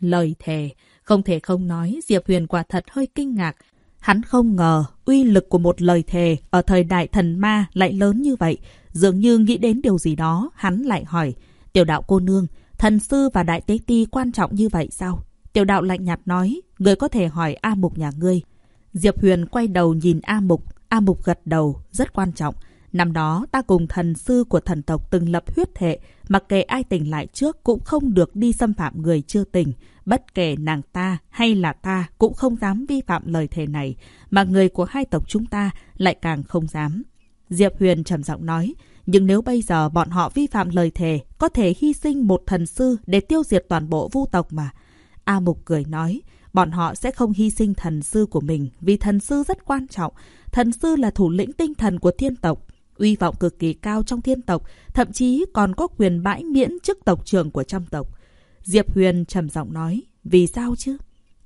Lời thề, không thể không nói, Diệp Huyền quả thật hơi kinh ngạc. Hắn không ngờ uy lực của một lời thề ở thời đại thần ma lại lớn như vậy. Dường như nghĩ đến điều gì đó, hắn lại hỏi. Tiểu đạo cô nương, thần sư và đại tế ti quan trọng như vậy sao? Tiểu đạo lạnh nhạt nói, người có thể hỏi A Mục nhà ngươi. Diệp Huyền quay đầu nhìn A Mục, A Mục gật đầu, rất quan trọng. Năm đó ta cùng thần sư của thần tộc từng lập huyết thệ, mặc kệ ai tỉnh lại trước cũng không được đi xâm phạm người chưa tỉnh. Bất kể nàng ta hay là ta cũng không dám vi phạm lời thề này, mà người của hai tộc chúng ta lại càng không dám. Diệp Huyền trầm giọng nói, nhưng nếu bây giờ bọn họ vi phạm lời thề, có thể hy sinh một thần sư để tiêu diệt toàn bộ vu tộc mà. A Mục cười nói, bọn họ sẽ không hy sinh thần sư của mình vì thần sư rất quan trọng. Thần sư là thủ lĩnh tinh thần của thiên tộc, uy vọng cực kỳ cao trong thiên tộc, thậm chí còn có quyền bãi miễn chức tộc trưởng của trăm tộc. Diệp Huyền trầm giọng nói, vì sao chứ?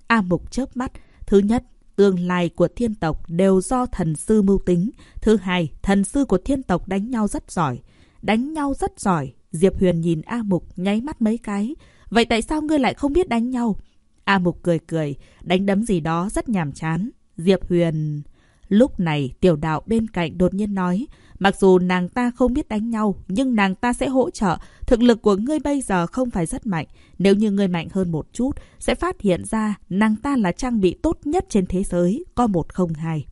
A Mục chớp mắt, thứ nhất, tương lai của thiên tộc đều do thần sư mưu tính. Thứ hai, thần sư của thiên tộc đánh nhau rất giỏi. Đánh nhau rất giỏi. Diệp Huyền nhìn A Mục nháy mắt mấy cái. Vậy tại sao ngươi lại không biết đánh nhau? A Mục cười cười, đánh đấm gì đó rất nhàm chán. Diệp Huyền... Lúc này, tiểu đạo bên cạnh đột nhiên nói, mặc dù nàng ta không biết đánh nhau, nhưng nàng ta sẽ hỗ trợ. Thực lực của ngươi bây giờ không phải rất mạnh. Nếu như ngươi mạnh hơn một chút, sẽ phát hiện ra nàng ta là trang bị tốt nhất trên thế giới, có một không hai.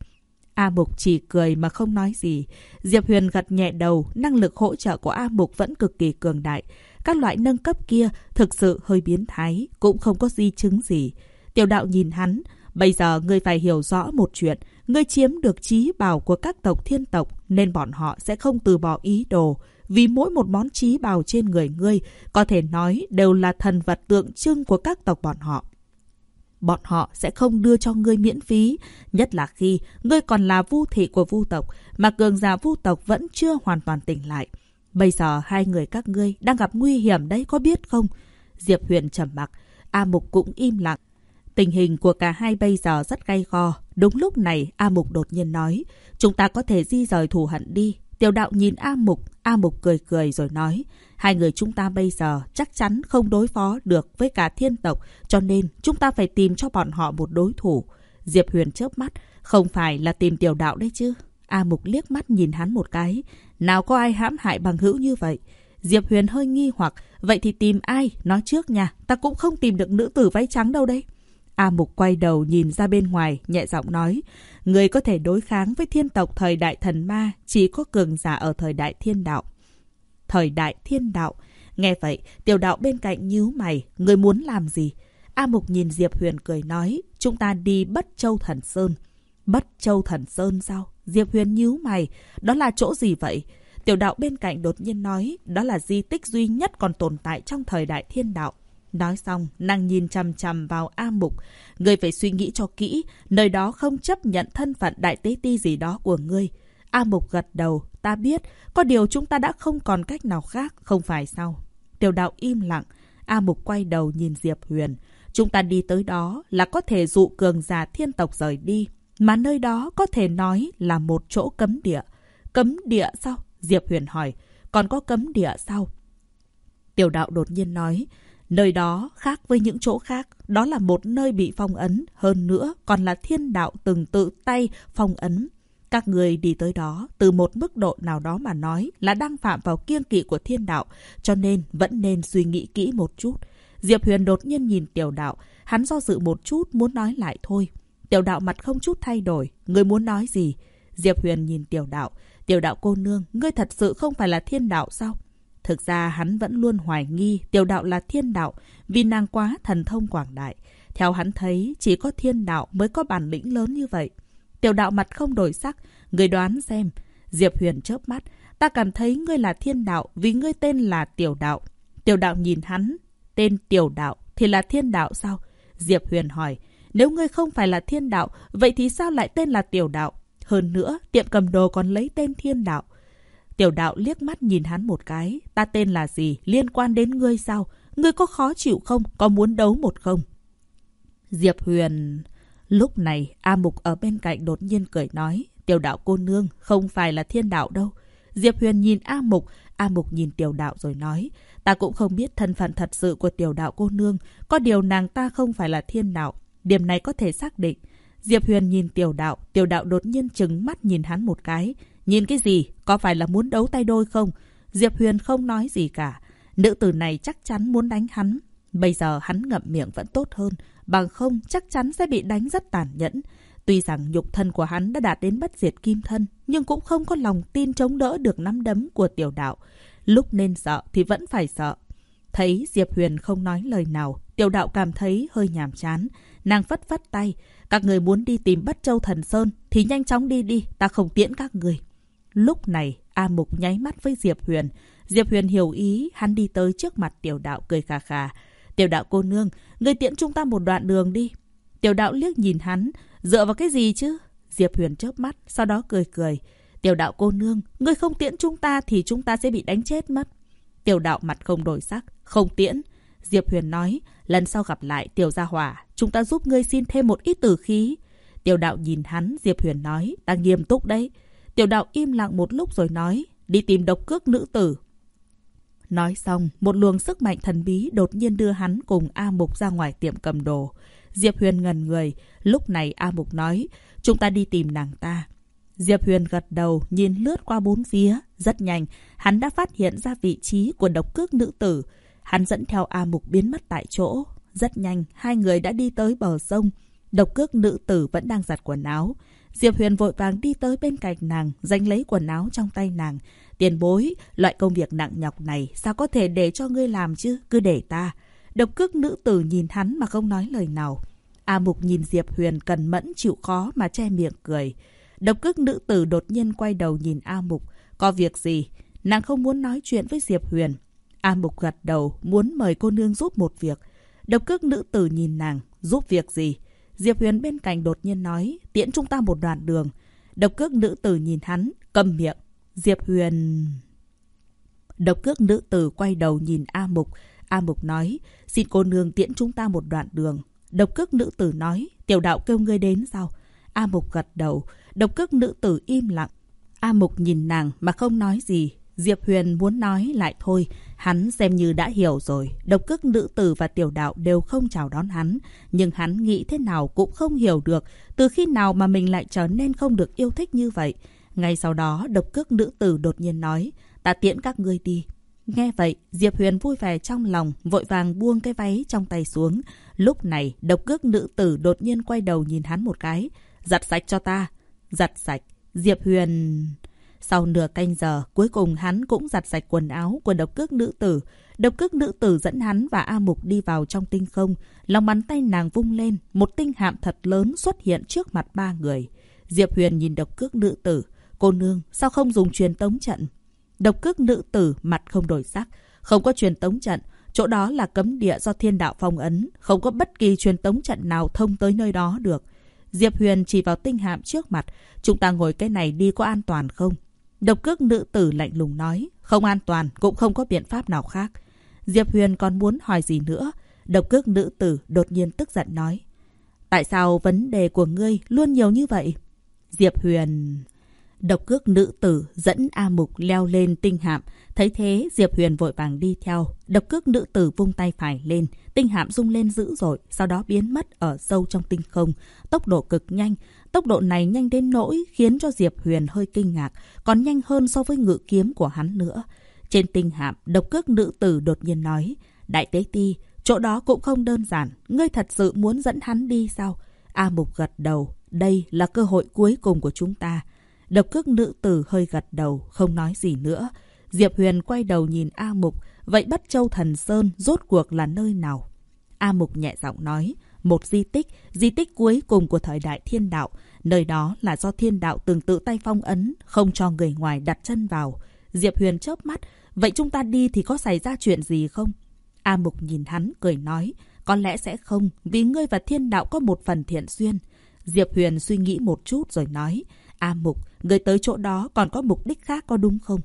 A Mục chỉ cười mà không nói gì. Diệp Huyền gật nhẹ đầu, năng lực hỗ trợ của A Mục vẫn cực kỳ cường đại. Các loại nâng cấp kia thực sự hơi biến thái, cũng không có di chứng gì. Tiểu đạo nhìn hắn, bây giờ ngươi phải hiểu rõ một chuyện. Ngươi chiếm được trí bảo của các tộc thiên tộc nên bọn họ sẽ không từ bỏ ý đồ. Vì mỗi một món trí bảo trên người ngươi có thể nói đều là thần vật tượng trưng của các tộc bọn họ bọn họ sẽ không đưa cho ngươi miễn phí, nhất là khi ngươi còn là vu thị của vu tộc, mà cường giả vu tộc vẫn chưa hoàn toàn tỉnh lại. Bây giờ hai người các ngươi đang gặp nguy hiểm đấy có biết không? Diệp Huyền trầm mặc, A Mục cũng im lặng. Tình hình của cả hai bây giờ rất gay go. Đúng lúc này, A Mục đột nhiên nói, chúng ta có thể di rời thù hận đi. Tiểu đạo nhìn A Mục, A Mục cười cười rồi nói, hai người chúng ta bây giờ chắc chắn không đối phó được với cả thiên tộc, cho nên chúng ta phải tìm cho bọn họ một đối thủ. Diệp Huyền chớp mắt, không phải là tìm tiểu đạo đấy chứ. A Mục liếc mắt nhìn hắn một cái, nào có ai hãm hại bằng hữu như vậy. Diệp Huyền hơi nghi hoặc, vậy thì tìm ai? Nói trước nha, ta cũng không tìm được nữ tử váy trắng đâu đấy. A Mục quay đầu nhìn ra bên ngoài, nhẹ giọng nói, người có thể đối kháng với thiên tộc thời đại thần ma, chỉ có cường giả ở thời đại thiên đạo. Thời đại thiên đạo. Nghe vậy, tiểu đạo bên cạnh nhíu mày, người muốn làm gì? A Mục nhìn Diệp Huyền cười nói, chúng ta đi Bất Châu Thần Sơn. Bất Châu Thần Sơn sao? Diệp Huyền nhíu mày, đó là chỗ gì vậy? Tiểu đạo bên cạnh đột nhiên nói, đó là di tích duy nhất còn tồn tại trong thời đại thiên đạo. Nói xong, nàng nhìn chằm chằm vào A Mục. Ngươi phải suy nghĩ cho kỹ, nơi đó không chấp nhận thân phận đại tế ti gì đó của ngươi. A Mục gật đầu, ta biết, có điều chúng ta đã không còn cách nào khác, không phải sao? Tiểu đạo im lặng, A Mục quay đầu nhìn Diệp Huyền. Chúng ta đi tới đó là có thể dụ cường giả thiên tộc rời đi, mà nơi đó có thể nói là một chỗ cấm địa. Cấm địa sao? Diệp Huyền hỏi. Còn có cấm địa sao? Tiểu đạo đột nhiên nói, Nơi đó khác với những chỗ khác, đó là một nơi bị phong ấn, hơn nữa còn là thiên đạo từng tự tay phong ấn. Các người đi tới đó, từ một mức độ nào đó mà nói là đang phạm vào kiêng kỵ của thiên đạo, cho nên vẫn nên suy nghĩ kỹ một chút. Diệp Huyền đột nhiên nhìn tiểu đạo, hắn do dự một chút muốn nói lại thôi. Tiểu đạo mặt không chút thay đổi, người muốn nói gì? Diệp Huyền nhìn tiểu đạo, tiểu đạo cô nương, ngươi thật sự không phải là thiên đạo sao? Thực ra hắn vẫn luôn hoài nghi tiểu đạo là thiên đạo vì nàng quá thần thông quảng đại. Theo hắn thấy, chỉ có thiên đạo mới có bản lĩnh lớn như vậy. Tiểu đạo mặt không đổi sắc, người đoán xem. Diệp Huyền chớp mắt, ta cảm thấy ngươi là thiên đạo vì ngươi tên là tiểu đạo. Tiểu đạo nhìn hắn, tên tiểu đạo thì là thiên đạo sao? Diệp Huyền hỏi, nếu ngươi không phải là thiên đạo, vậy thì sao lại tên là tiểu đạo? Hơn nữa, tiệm cầm đồ còn lấy tên thiên đạo. Tiểu đạo liếc mắt nhìn hắn một cái. Ta tên là gì? Liên quan đến ngươi sao? Ngươi có khó chịu không? Có muốn đấu một không? Diệp Huyền... Lúc này, A Mục ở bên cạnh đột nhiên cười nói. Tiểu đạo cô nương, không phải là thiên đạo đâu. Diệp Huyền nhìn A Mục, A Mục nhìn tiểu đạo rồi nói. Ta cũng không biết thân phận thật sự của tiểu đạo cô nương. Có điều nàng ta không phải là thiên đạo. Điểm này có thể xác định. Diệp Huyền nhìn tiểu đạo, tiểu đạo đột nhiên trừng mắt nhìn hắn một cái. Nhìn cái gì? Có phải là muốn đấu tay đôi không? Diệp Huyền không nói gì cả. Nữ tử này chắc chắn muốn đánh hắn. Bây giờ hắn ngậm miệng vẫn tốt hơn. Bằng không chắc chắn sẽ bị đánh rất tàn nhẫn. Tuy rằng nhục thân của hắn đã đạt đến bất diệt kim thân, nhưng cũng không có lòng tin chống đỡ được nắm đấm của tiểu đạo. Lúc nên sợ thì vẫn phải sợ. Thấy Diệp Huyền không nói lời nào, tiểu đạo cảm thấy hơi nhàm chán. Nàng phất phất tay. Các người muốn đi tìm Bất Châu Thần Sơn thì nhanh chóng đi đi, ta không tiễn các người. Lúc này, A Mục nháy mắt với Diệp Huyền. Diệp Huyền hiểu ý, hắn đi tới trước mặt tiểu đạo cười khà khà. Tiểu đạo cô nương, người tiễn chúng ta một đoạn đường đi. Tiểu đạo liếc nhìn hắn, dựa vào cái gì chứ? Diệp Huyền chớp mắt, sau đó cười cười. Tiểu đạo cô nương, ngươi không tiễn chúng ta thì chúng ta sẽ bị đánh chết mất. Tiểu đạo mặt không đổi sắc, không tiễn. Diệp Huyền nói, lần sau gặp lại tiểu gia hỏa, chúng ta giúp ngươi xin thêm một ít tử khí. Tiểu đạo nhìn hắn, Diệp Huyền nói, ta nghiêm túc đấy. Tiểu đạo im lặng một lúc rồi nói, đi tìm độc cước nữ tử. Nói xong, một luồng sức mạnh thần bí đột nhiên đưa hắn cùng A Mục ra ngoài tiệm cầm đồ. Diệp Huyền ngần người, lúc này A Mục nói, chúng ta đi tìm nàng ta. Diệp Huyền gật đầu, nhìn lướt qua bốn phía. Rất nhanh, hắn đã phát hiện ra vị trí của độc cước nữ tử. Hắn dẫn theo A Mục biến mất tại chỗ. Rất nhanh, hai người đã đi tới bờ sông. Độc cước nữ tử vẫn đang giặt quần áo. Diệp Huyền vội vàng đi tới bên cạnh nàng, giành lấy quần áo trong tay nàng. Tiền bối, loại công việc nặng nhọc này sao có thể để cho ngươi làm chứ, cứ để ta. Độc cước nữ tử nhìn hắn mà không nói lời nào. A Mục nhìn Diệp Huyền cần mẫn chịu khó mà che miệng cười. Độc cước nữ tử đột nhiên quay đầu nhìn A Mục. Có việc gì? Nàng không muốn nói chuyện với Diệp Huyền. A Mục gật đầu, muốn mời cô nương giúp một việc. Độc cước nữ tử nhìn nàng, giúp việc gì? Diệp Huyền bên cạnh đột nhiên nói, tiễn chúng ta một đoạn đường. Độc cước nữ tử nhìn hắn, cầm miệng. Diệp Huyền... Độc cước nữ tử quay đầu nhìn A Mục. A Mục nói, xin cô nương tiễn chúng ta một đoạn đường. Độc cước nữ tử nói, tiểu đạo kêu ngươi đến sao? A Mục gật đầu, độc cước nữ tử im lặng. A Mục nhìn nàng mà không nói gì. Diệp Huyền muốn nói lại thôi, hắn xem như đã hiểu rồi. Độc cước nữ tử và tiểu đạo đều không chào đón hắn. Nhưng hắn nghĩ thế nào cũng không hiểu được từ khi nào mà mình lại trở nên không được yêu thích như vậy. Ngay sau đó, độc cước nữ tử đột nhiên nói, ta tiễn các ngươi đi. Nghe vậy, Diệp Huyền vui vẻ trong lòng, vội vàng buông cái váy trong tay xuống. Lúc này, độc cước nữ tử đột nhiên quay đầu nhìn hắn một cái. Giặt sạch cho ta. Giặt sạch. Diệp Huyền... Sau nửa canh giờ, cuối cùng hắn cũng giặt sạch quần áo của độc cước nữ tử. Độc cước nữ tử dẫn hắn và A Mục đi vào trong tinh không. Lòng bàn tay nàng vung lên, một tinh hạm thật lớn xuất hiện trước mặt ba người. Diệp Huyền nhìn độc cước nữ tử. Cô nương, sao không dùng truyền tống trận? Độc cước nữ tử mặt không đổi sắc. Không có truyền tống trận. Chỗ đó là cấm địa do thiên đạo phong ấn. Không có bất kỳ truyền tống trận nào thông tới nơi đó được. Diệp Huyền chỉ vào tinh hạm trước mặt. Chúng ta ngồi cái này đi có an toàn không? Độc cước nữ tử lạnh lùng nói. Không an toàn, cũng không có biện pháp nào khác. Diệp Huyền còn muốn hỏi gì nữa. Độc cước nữ tử đột nhiên tức giận nói. Tại sao vấn đề của ngươi luôn nhiều như vậy? Diệp Huyền... Độc cước nữ tử dẫn A Mục leo lên tinh hạm. Thấy thế, Diệp Huyền vội vàng đi theo. Độc cước nữ tử vung tay phải lên. Tinh hạm rung lên dữ dội, sau đó biến mất ở sâu trong tinh không. Tốc độ cực nhanh. Tốc độ này nhanh đến nỗi khiến cho Diệp Huyền hơi kinh ngạc, còn nhanh hơn so với ngự kiếm của hắn nữa. Trên tinh hạm, độc cước nữ tử đột nhiên nói, Đại tế ti, chỗ đó cũng không đơn giản, ngươi thật sự muốn dẫn hắn đi sao? A Mục gật đầu, đây là cơ hội cuối cùng của chúng ta. Độc cước nữ tử hơi gật đầu, không nói gì nữa. Diệp Huyền quay đầu nhìn A Mục, vậy Bất Châu Thần Sơn rốt cuộc là nơi nào? A Mục nhẹ giọng nói, một di tích, di tích cuối cùng của thời đại thiên đạo. Nơi đó là do thiên đạo từng tự tay phong ấn, không cho người ngoài đặt chân vào. Diệp Huyền chớp mắt, vậy chúng ta đi thì có xảy ra chuyện gì không? A Mục nhìn hắn, cười nói, có lẽ sẽ không, vì ngươi và thiên đạo có một phần thiện duyên. Diệp Huyền suy nghĩ một chút rồi nói, A Mục, người tới chỗ đó còn có mục đích khác có đúng không?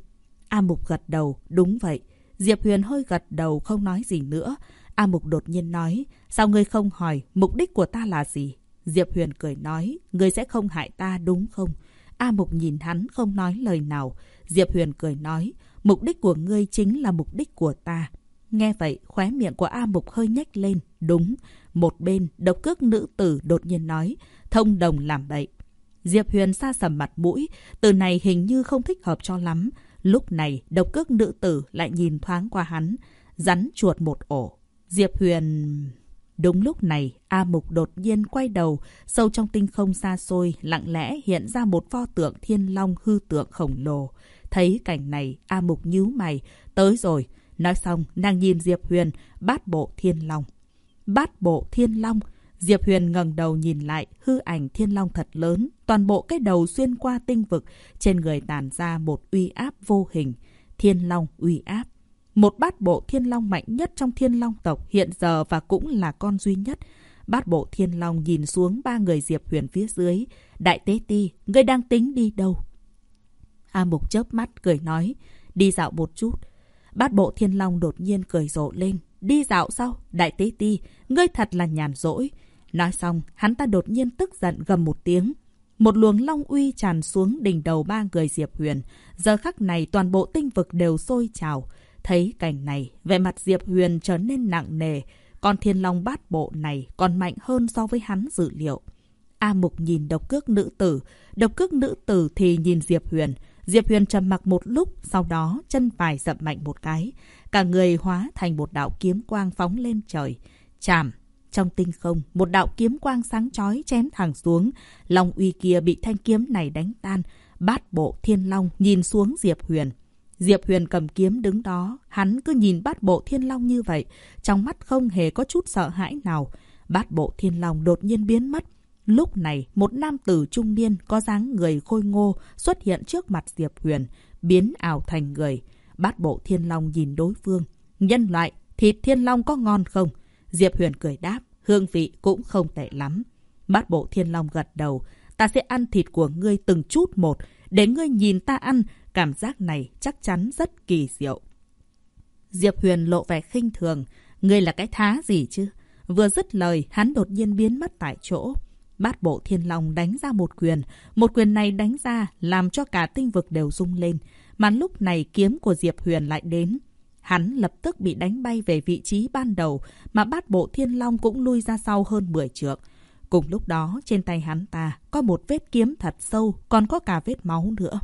A Mục gật đầu, đúng vậy. Diệp Huyền hơi gật đầu không nói gì nữa. A Mục đột nhiên nói, sao ngươi không hỏi mục đích của ta là gì? Diệp Huyền cười nói, ngươi sẽ không hại ta đúng không? A Mục nhìn hắn không nói lời nào. Diệp Huyền cười nói, mục đích của ngươi chính là mục đích của ta. Nghe vậy, khóe miệng của A Mục hơi nhếch lên. Đúng. Một bên, độc cước nữ tử đột nhiên nói, thông đồng làm bậy. Diệp Huyền xa sầm mặt mũi, từ này hình như không thích hợp cho lắm. Lúc này, độc cước nữ tử lại nhìn thoáng qua hắn, rắn chuột một ổ. Diệp Huyền... Đúng lúc này, A Mục đột nhiên quay đầu, sâu trong tinh không xa xôi, lặng lẽ hiện ra một pho tượng thiên long hư tượng khổng lồ. Thấy cảnh này, A Mục nhíu mày, tới rồi. Nói xong, nàng nhìn Diệp Huyền, bát bộ thiên long. Bát bộ thiên long, Diệp Huyền ngẩng đầu nhìn lại, hư ảnh thiên long thật lớn, toàn bộ cái đầu xuyên qua tinh vực, trên người tàn ra một uy áp vô hình. Thiên long uy áp. Một bát bộ thiên long mạnh nhất trong thiên long tộc hiện giờ và cũng là con duy nhất. Bát bộ thiên long nhìn xuống ba người Diệp Huyền phía dưới. Đại tế ti, ngươi đang tính đi đâu? A Mục chớp mắt cười nói, đi dạo một chút. Bát bộ thiên long đột nhiên cười rộ lên. Đi dạo sao? Đại tế ti, ngươi thật là nhàn rỗi. Nói xong, hắn ta đột nhiên tức giận gầm một tiếng. Một luồng long uy tràn xuống đỉnh đầu ba người Diệp Huyền. Giờ khắc này toàn bộ tinh vực đều sôi trào. Thấy cảnh này, vẻ mặt Diệp Huyền trở nên nặng nề. Con thiên long bát bộ này còn mạnh hơn so với hắn dự liệu. A Mục nhìn độc cước nữ tử, độc cước nữ tử thì nhìn Diệp Huyền. Diệp Huyền trầm mặc một lúc, sau đó chân phải dậm mạnh một cái. Cả người hóa thành một đạo kiếm quang phóng lên trời. Chàm! trong tinh không, một đạo kiếm quang sáng chói chém thẳng xuống. Long uy kia bị thanh kiếm này đánh tan. Bát bộ thiên long nhìn xuống Diệp Huyền. Diệp Huyền cầm kiếm đứng đó, hắn cứ nhìn bát bộ thiên long như vậy, trong mắt không hề có chút sợ hãi nào. Bát bộ thiên long đột nhiên biến mất. Lúc này, một nam tử trung niên có dáng người khôi ngô xuất hiện trước mặt Diệp Huyền, biến ảo thành người. Bát bộ thiên long nhìn đối phương. Nhân loại, thịt thiên long có ngon không? Diệp Huyền cười đáp, hương vị cũng không tệ lắm. Bát bộ thiên long gật đầu, ta sẽ ăn thịt của ngươi từng chút một, để ngươi nhìn ta ăn, cảm giác này chắc chắn rất kỳ diệu. Diệp Huyền lộ vẻ khinh thường, ngươi là cái thá gì chứ? Vừa dứt lời, hắn đột nhiên biến mất tại chỗ. Bát bộ thiên long đánh ra một quyền. Một quyền này đánh ra làm cho cả tinh vực đều rung lên. Mà lúc này kiếm của Diệp Huyền lại đến. Hắn lập tức bị đánh bay về vị trí ban đầu, mà bát bộ thiên long cũng lui ra sau hơn 10 trượng. Cùng lúc đó, trên tay hắn ta có một vết kiếm thật sâu, còn có cả vết máu nữa.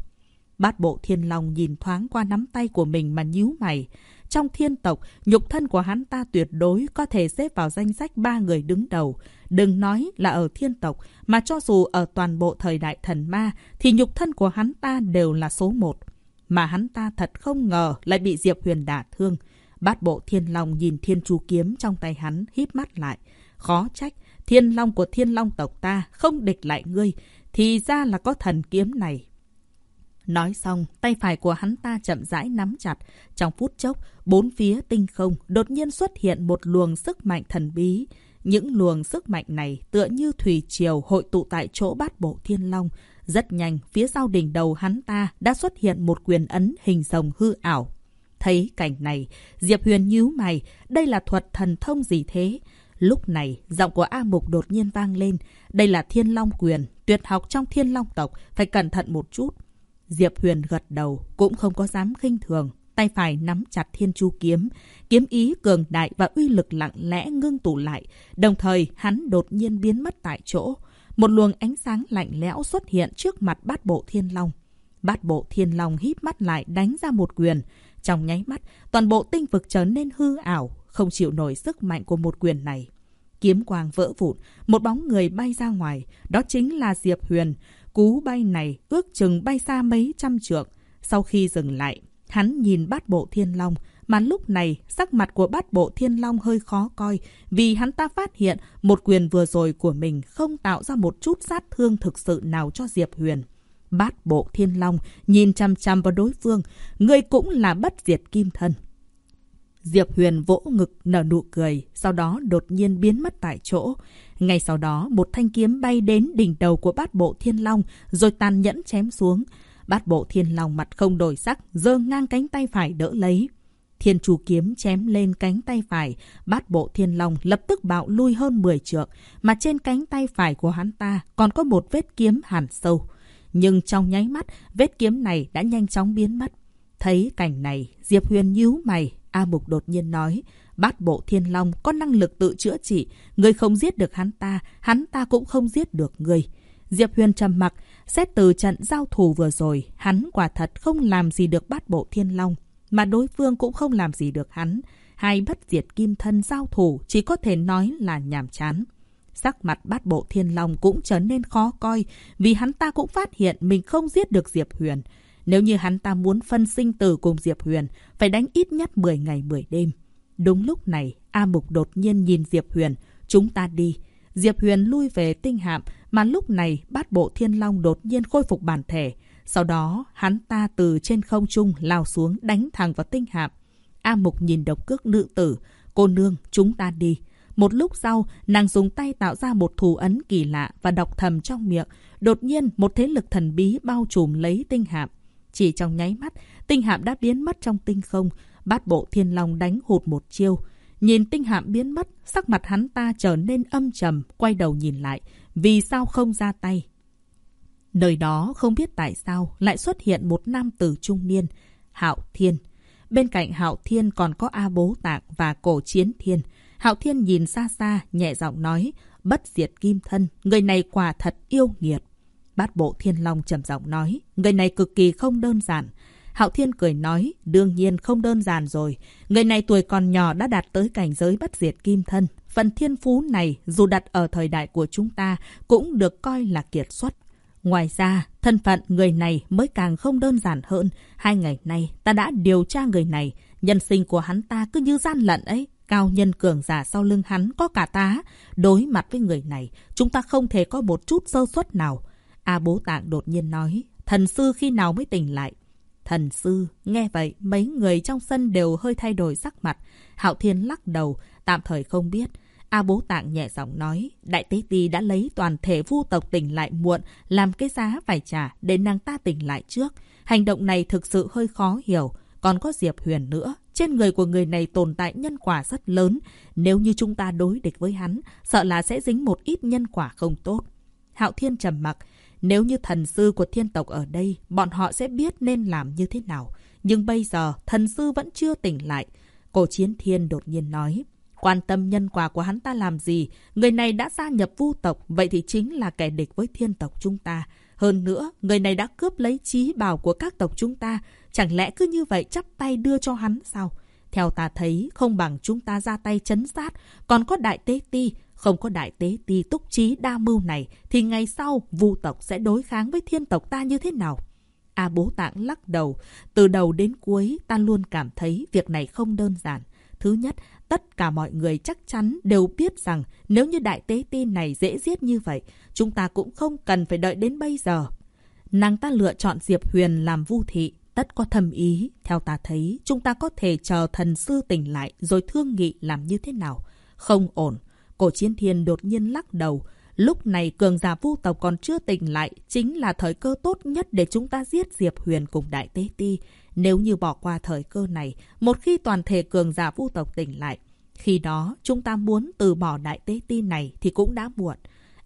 Bát bộ thiên long nhìn thoáng qua nắm tay của mình mà nhíu mày. Trong thiên tộc, nhục thân của hắn ta tuyệt đối có thể xếp vào danh sách ba người đứng đầu. Đừng nói là ở thiên tộc, mà cho dù ở toàn bộ thời đại thần ma, thì nhục thân của hắn ta đều là số một. Mà hắn ta thật không ngờ lại bị Diệp Huyền đả thương. Bát bộ thiên long nhìn thiên chu kiếm trong tay hắn, híp mắt lại. Khó trách, thiên long của thiên long tộc ta không địch lại ngươi, thì ra là có thần kiếm này. Nói xong, tay phải của hắn ta chậm rãi nắm chặt. Trong phút chốc, bốn phía tinh không đột nhiên xuất hiện một luồng sức mạnh thần bí. Những luồng sức mạnh này tựa như thủy triều hội tụ tại chỗ bát bộ thiên long. Rất nhanh, phía sau đỉnh đầu hắn ta đã xuất hiện một quyền ấn hình rồng hư ảo. Thấy cảnh này, Diệp Huyền nhíu mày, đây là thuật thần thông gì thế? Lúc này, giọng của A Mục đột nhiên vang lên. Đây là thiên long quyền, tuyệt học trong thiên long tộc, phải cẩn thận một chút. Diệp Huyền gật đầu, cũng không có dám khinh thường. Tay phải nắm chặt thiên chu kiếm, kiếm ý cường đại và uy lực lặng lẽ ngưng tụ lại. Đồng thời, hắn đột nhiên biến mất tại chỗ. Một luồng ánh sáng lạnh lẽo xuất hiện trước mặt bát bộ thiên long. Bát bộ thiên long híp mắt lại đánh ra một quyền. Trong nháy mắt, toàn bộ tinh vực trở nên hư ảo, không chịu nổi sức mạnh của một quyền này. Kiếm quang vỡ vụn, một bóng người bay ra ngoài, đó chính là Diệp Huyền. Cú bay này ước chừng bay xa mấy trăm trượng. Sau khi dừng lại, hắn nhìn bát bộ thiên long, mà lúc này sắc mặt của bát bộ thiên long hơi khó coi vì hắn ta phát hiện một quyền vừa rồi của mình không tạo ra một chút sát thương thực sự nào cho Diệp Huyền. Bát bộ thiên long nhìn chăm chăm vào đối phương, người cũng là bất diệt kim thân. Diệp Huyền vỗ ngực nở nụ cười, sau đó đột nhiên biến mất tại chỗ. Ngay sau đó, một thanh kiếm bay đến đỉnh đầu của bát bộ thiên long, rồi tàn nhẫn chém xuống. Bát bộ thiên long mặt không đổi sắc, giơ ngang cánh tay phải đỡ lấy. Thiên chủ kiếm chém lên cánh tay phải, bát bộ thiên long lập tức bạo lui hơn 10 trượng, mà trên cánh tay phải của hắn ta còn có một vết kiếm hàn sâu. Nhưng trong nháy mắt, vết kiếm này đã nhanh chóng biến mất. Thấy cảnh này, Diệp Huyền nhíu mày, A Mục đột nhiên nói, bát bộ thiên long có năng lực tự chữa trị, người không giết được hắn ta, hắn ta cũng không giết được người. Diệp Huyền trầm mặc, xét từ trận giao thủ vừa rồi, hắn quả thật không làm gì được bát bộ thiên long, mà đối phương cũng không làm gì được hắn. Hai bất diệt kim thân giao thủ chỉ có thể nói là nhàm chán. Sắc mặt bát bộ thiên long cũng trở nên khó coi vì hắn ta cũng phát hiện mình không giết được Diệp Huyền. Nếu như hắn ta muốn phân sinh tử cùng Diệp Huyền, phải đánh ít nhất 10 ngày 10 đêm. Đúng lúc này, A Mục đột nhiên nhìn Diệp Huyền, chúng ta đi. Diệp Huyền lui về tinh hạm, mà lúc này bát bộ thiên long đột nhiên khôi phục bản thể. Sau đó, hắn ta từ trên không trung lao xuống đánh thẳng vào tinh hạm. A Mục nhìn độc cước nữ tử, cô nương, chúng ta đi. Một lúc sau, nàng dùng tay tạo ra một thù ấn kỳ lạ và đọc thầm trong miệng. Đột nhiên, một thế lực thần bí bao trùm lấy tinh hạm. Chỉ trong nháy mắt, tinh hạm đã biến mất trong tinh không. Bát bộ thiên long đánh hụt một chiêu. Nhìn tinh hạm biến mất, sắc mặt hắn ta trở nên âm trầm, quay đầu nhìn lại. Vì sao không ra tay? Nơi đó không biết tại sao lại xuất hiện một nam tử trung niên, Hạo Thiên. Bên cạnh Hạo Thiên còn có A Bố Tạng và Cổ Chiến Thiên. Hạo Thiên nhìn xa xa, nhẹ giọng nói, bất diệt kim thân, người này quả thật yêu nghiệt. Bát bộ thiên long trầm giọng nói, người này cực kỳ không đơn giản. Hạo Thiên cười nói, đương nhiên không đơn giản rồi. Người này tuổi còn nhỏ đã đạt tới cảnh giới bất diệt kim thân, phần thiên phú này dù đặt ở thời đại của chúng ta cũng được coi là kiệt xuất. Ngoài ra, thân phận người này mới càng không đơn giản hơn. Hai ngày nay, ta đã điều tra người này. Nhân sinh của hắn ta cứ như gian lận ấy. Cao nhân cường giả sau lưng hắn có cả tá. Đối mặt với người này, chúng ta không thể có một chút sơ suất nào. A Bố Tạng đột nhiên nói, thần sư khi nào mới tỉnh lại? Thần sư, nghe vậy, mấy người trong sân đều hơi thay đổi sắc mặt. Hạo Thiên lắc đầu, tạm thời không biết. A Bố Tạng nhẹ giọng nói, Đại Tế Ti đã lấy toàn thể vu tộc tỉnh lại muộn, làm cái giá phải trả để nàng ta tỉnh lại trước. Hành động này thực sự hơi khó hiểu. Còn có Diệp Huyền nữa, trên người của người này tồn tại nhân quả rất lớn. Nếu như chúng ta đối địch với hắn, sợ là sẽ dính một ít nhân quả không tốt. Hạo Thiên trầm mặc, nếu như thần sư của thiên tộc ở đây, bọn họ sẽ biết nên làm như thế nào. Nhưng bây giờ, thần sư vẫn chưa tỉnh lại. Cổ chiến thiên đột nhiên nói. Quan tâm nhân quả của hắn ta làm gì? Người này đã gia nhập vu tộc, vậy thì chính là kẻ địch với thiên tộc chúng ta. Hơn nữa, người này đã cướp lấy trí bảo của các tộc chúng ta. Chẳng lẽ cứ như vậy chắp tay đưa cho hắn sao? Theo ta thấy, không bằng chúng ta ra tay chấn sát, còn có đại tế ti. Không có đại tế ti túc trí đa mưu này, thì ngày sau, vu tộc sẽ đối kháng với thiên tộc ta như thế nào? A bố tạng lắc đầu. Từ đầu đến cuối, ta luôn cảm thấy việc này không đơn giản. Thứ nhất, tất cả mọi người chắc chắn đều biết rằng nếu như đại tế ti này dễ giết như vậy, chúng ta cũng không cần phải đợi đến bây giờ. Nàng ta lựa chọn Diệp Huyền làm vu thị, tất có thầm ý. Theo ta thấy, chúng ta có thể chờ thần sư tỉnh lại rồi thương nghị làm như thế nào. Không ổn. Cổ chiến thiên đột nhiên lắc đầu. Lúc này cường giả vu tộc còn chưa tỉnh lại, chính là thời cơ tốt nhất để chúng ta giết Diệp Huyền cùng Đại Tế Ti. Nếu như bỏ qua thời cơ này, một khi toàn thể cường giả vu tộc tỉnh lại, khi đó chúng ta muốn từ bỏ Đại Tế Ti này thì cũng đã muộn.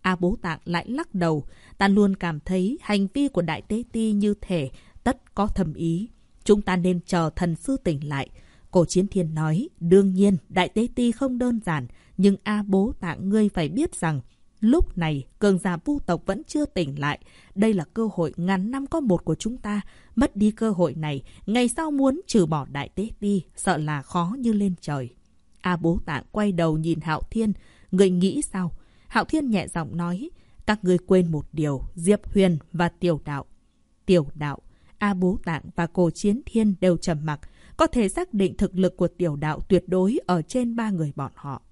A Bố Tạng lại lắc đầu, ta luôn cảm thấy hành vi của Đại Tế Ti như thể tất có thầm ý. Chúng ta nên chờ thần sư tỉnh lại. Cổ Chiến Thiên nói, đương nhiên Đại Tế Ti không đơn giản, nhưng A Bố Tạng ngươi phải biết rằng Lúc này, cường giả vu tộc vẫn chưa tỉnh lại. Đây là cơ hội ngàn năm có một của chúng ta. Mất đi cơ hội này, ngày sau muốn trừ bỏ đại tế ti, sợ là khó như lên trời. A bố tạng quay đầu nhìn Hạo Thiên. Người nghĩ sao? Hạo Thiên nhẹ giọng nói. Các người quên một điều, Diệp Huyền và Tiểu Đạo. Tiểu Đạo, A bố tạng và Cổ Chiến Thiên đều trầm mặc. Có thể xác định thực lực của Tiểu Đạo tuyệt đối ở trên ba người bọn họ.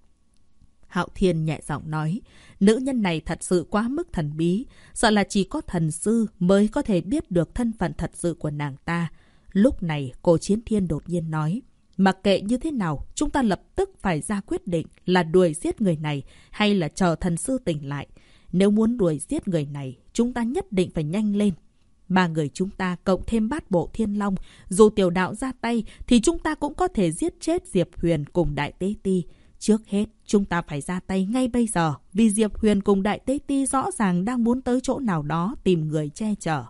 Hạo Thiên nhẹ giọng nói, nữ nhân này thật sự quá mức thần bí, sợ là chỉ có thần sư mới có thể biết được thân phận thật sự của nàng ta. Lúc này, cổ chiến thiên đột nhiên nói, mặc kệ như thế nào, chúng ta lập tức phải ra quyết định là đuổi giết người này hay là chờ thần sư tỉnh lại. Nếu muốn đuổi giết người này, chúng ta nhất định phải nhanh lên. Ba người chúng ta cộng thêm bát bộ thiên long, dù tiểu đạo ra tay thì chúng ta cũng có thể giết chết Diệp Huyền cùng Đại Tế Ti. Trước hết, chúng ta phải ra tay ngay bây giờ, vì Diệp Huyền cùng Đại Tế Ti rõ ràng đang muốn tới chỗ nào đó tìm người che chở.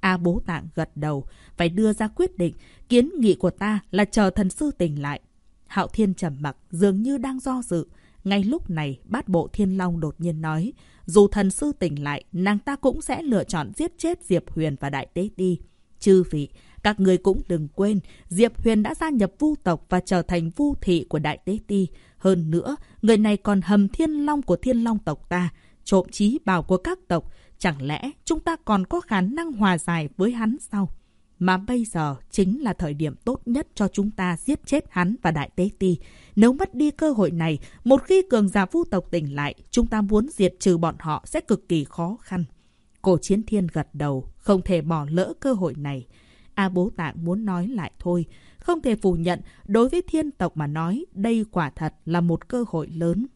A Bố Tạng gật đầu, phải đưa ra quyết định, kiến nghị của ta là chờ thần sư tỉnh lại. Hạo Thiên trầm mặc, dường như đang do dự. Ngay lúc này, bát bộ Thiên Long đột nhiên nói, dù thần sư tỉnh lại, nàng ta cũng sẽ lựa chọn giết chết Diệp Huyền và Đại Tế Ti. Chư vị, các người cũng đừng quên, Diệp Huyền đã gia nhập vu tộc và trở thành vu thị của Đại Tế Ti. Hơn nữa, người này còn hầm thiên long của thiên long tộc ta, trộm trí bảo của các tộc. Chẳng lẽ chúng ta còn có khả năng hòa giải với hắn sao? Mà bây giờ chính là thời điểm tốt nhất cho chúng ta giết chết hắn và Đại Tế Ti. Nếu mất đi cơ hội này, một khi cường giả vu tộc tỉnh lại, chúng ta muốn diệt trừ bọn họ sẽ cực kỳ khó khăn. Cổ chiến thiên gật đầu, không thể bỏ lỡ cơ hội này. A Bố Tạng muốn nói lại thôi. Không thể phủ nhận, đối với thiên tộc mà nói, đây quả thật là một cơ hội lớn.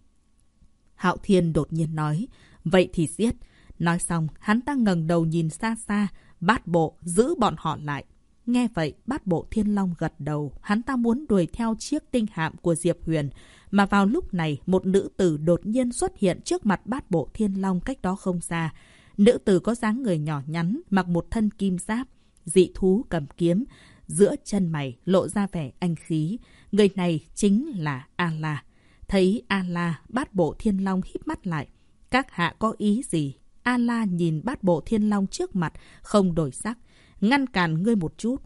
Hạo Thiên đột nhiên nói, vậy thì giết. Nói xong, hắn ta ngẩng đầu nhìn xa xa, bát bộ, giữ bọn họ lại. Nghe vậy, bát bộ thiên long gật đầu, hắn ta muốn đuổi theo chiếc tinh hạm của Diệp Huyền. Mà vào lúc này, một nữ tử đột nhiên xuất hiện trước mặt bát bộ thiên long cách đó không xa. Nữ tử có dáng người nhỏ nhắn, mặc một thân kim giáp, dị thú cầm kiếm, giữa chân mày lộ ra vẻ anh khí. Người này chính là A-la. Thấy A-la, bát bộ thiên long híp mắt lại. Các hạ có ý gì? A-la nhìn bát bộ thiên long trước mặt, không đổi sắc. Ngăn cản ngươi một chút.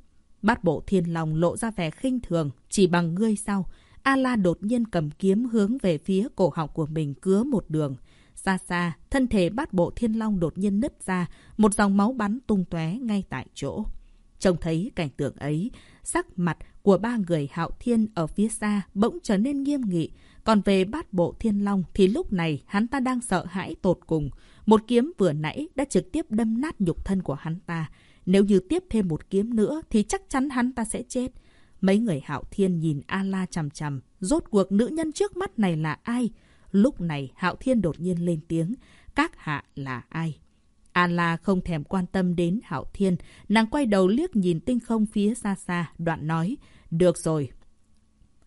Bát bộ thiên long lộ ra vẻ khinh thường, chỉ bằng ngươi sau A-la đột nhiên cầm kiếm hướng về phía cổ họng của mình cứa một đường. Xa xa, thân thể bát bộ thiên long đột nhiên nứt ra, một dòng máu bắn tung tóe ngay tại chỗ. Trông thấy cảnh tượng ấy, sắc mặt của ba người hạo thiên ở phía xa bỗng trở nên nghiêm nghị. Còn về bát bộ thiên long thì lúc này hắn ta đang sợ hãi tột cùng. Một kiếm vừa nãy đã trực tiếp đâm nát nhục thân của hắn ta. Nếu như tiếp thêm một kiếm nữa thì chắc chắn hắn ta sẽ chết. Mấy người hạo thiên nhìn A-la chằm chằm. Rốt cuộc nữ nhân trước mắt này là ai? Lúc này hạo thiên đột nhiên lên tiếng. Các hạ là ai? A-la không thèm quan tâm đến hạo thiên. Nàng quay đầu liếc nhìn tinh không phía xa xa. Đoạn nói. Được rồi.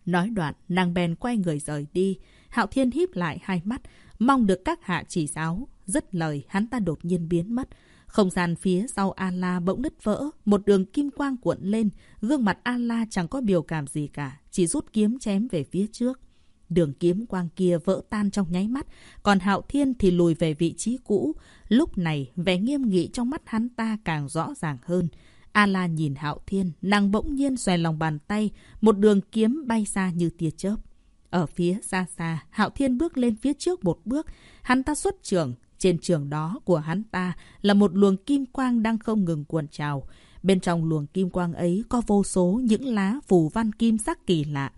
Nói đoạn, nàng bèn quay người rời đi. Hạo thiên híp lại hai mắt. Mong được các hạ chỉ giáo. Dứt lời, hắn ta đột nhiên biến mất. Không gian phía sau A-la bỗng nứt vỡ, một đường kim quang cuộn lên, gương mặt A-la chẳng có biểu cảm gì cả, chỉ rút kiếm chém về phía trước. Đường kiếm quang kia vỡ tan trong nháy mắt, còn Hạo Thiên thì lùi về vị trí cũ. Lúc này, vẻ nghiêm nghị trong mắt hắn ta càng rõ ràng hơn. A-la nhìn Hạo Thiên, nàng bỗng nhiên xòe lòng bàn tay, một đường kiếm bay xa như tia chớp. Ở phía xa xa, Hạo Thiên bước lên phía trước một bước, hắn ta xuất trường, trên trường đó của hắn ta là một luồng kim quang đang không ngừng cuộn trào. Bên trong luồng kim quang ấy có vô số những lá phù văn kim sắc kỳ lạ.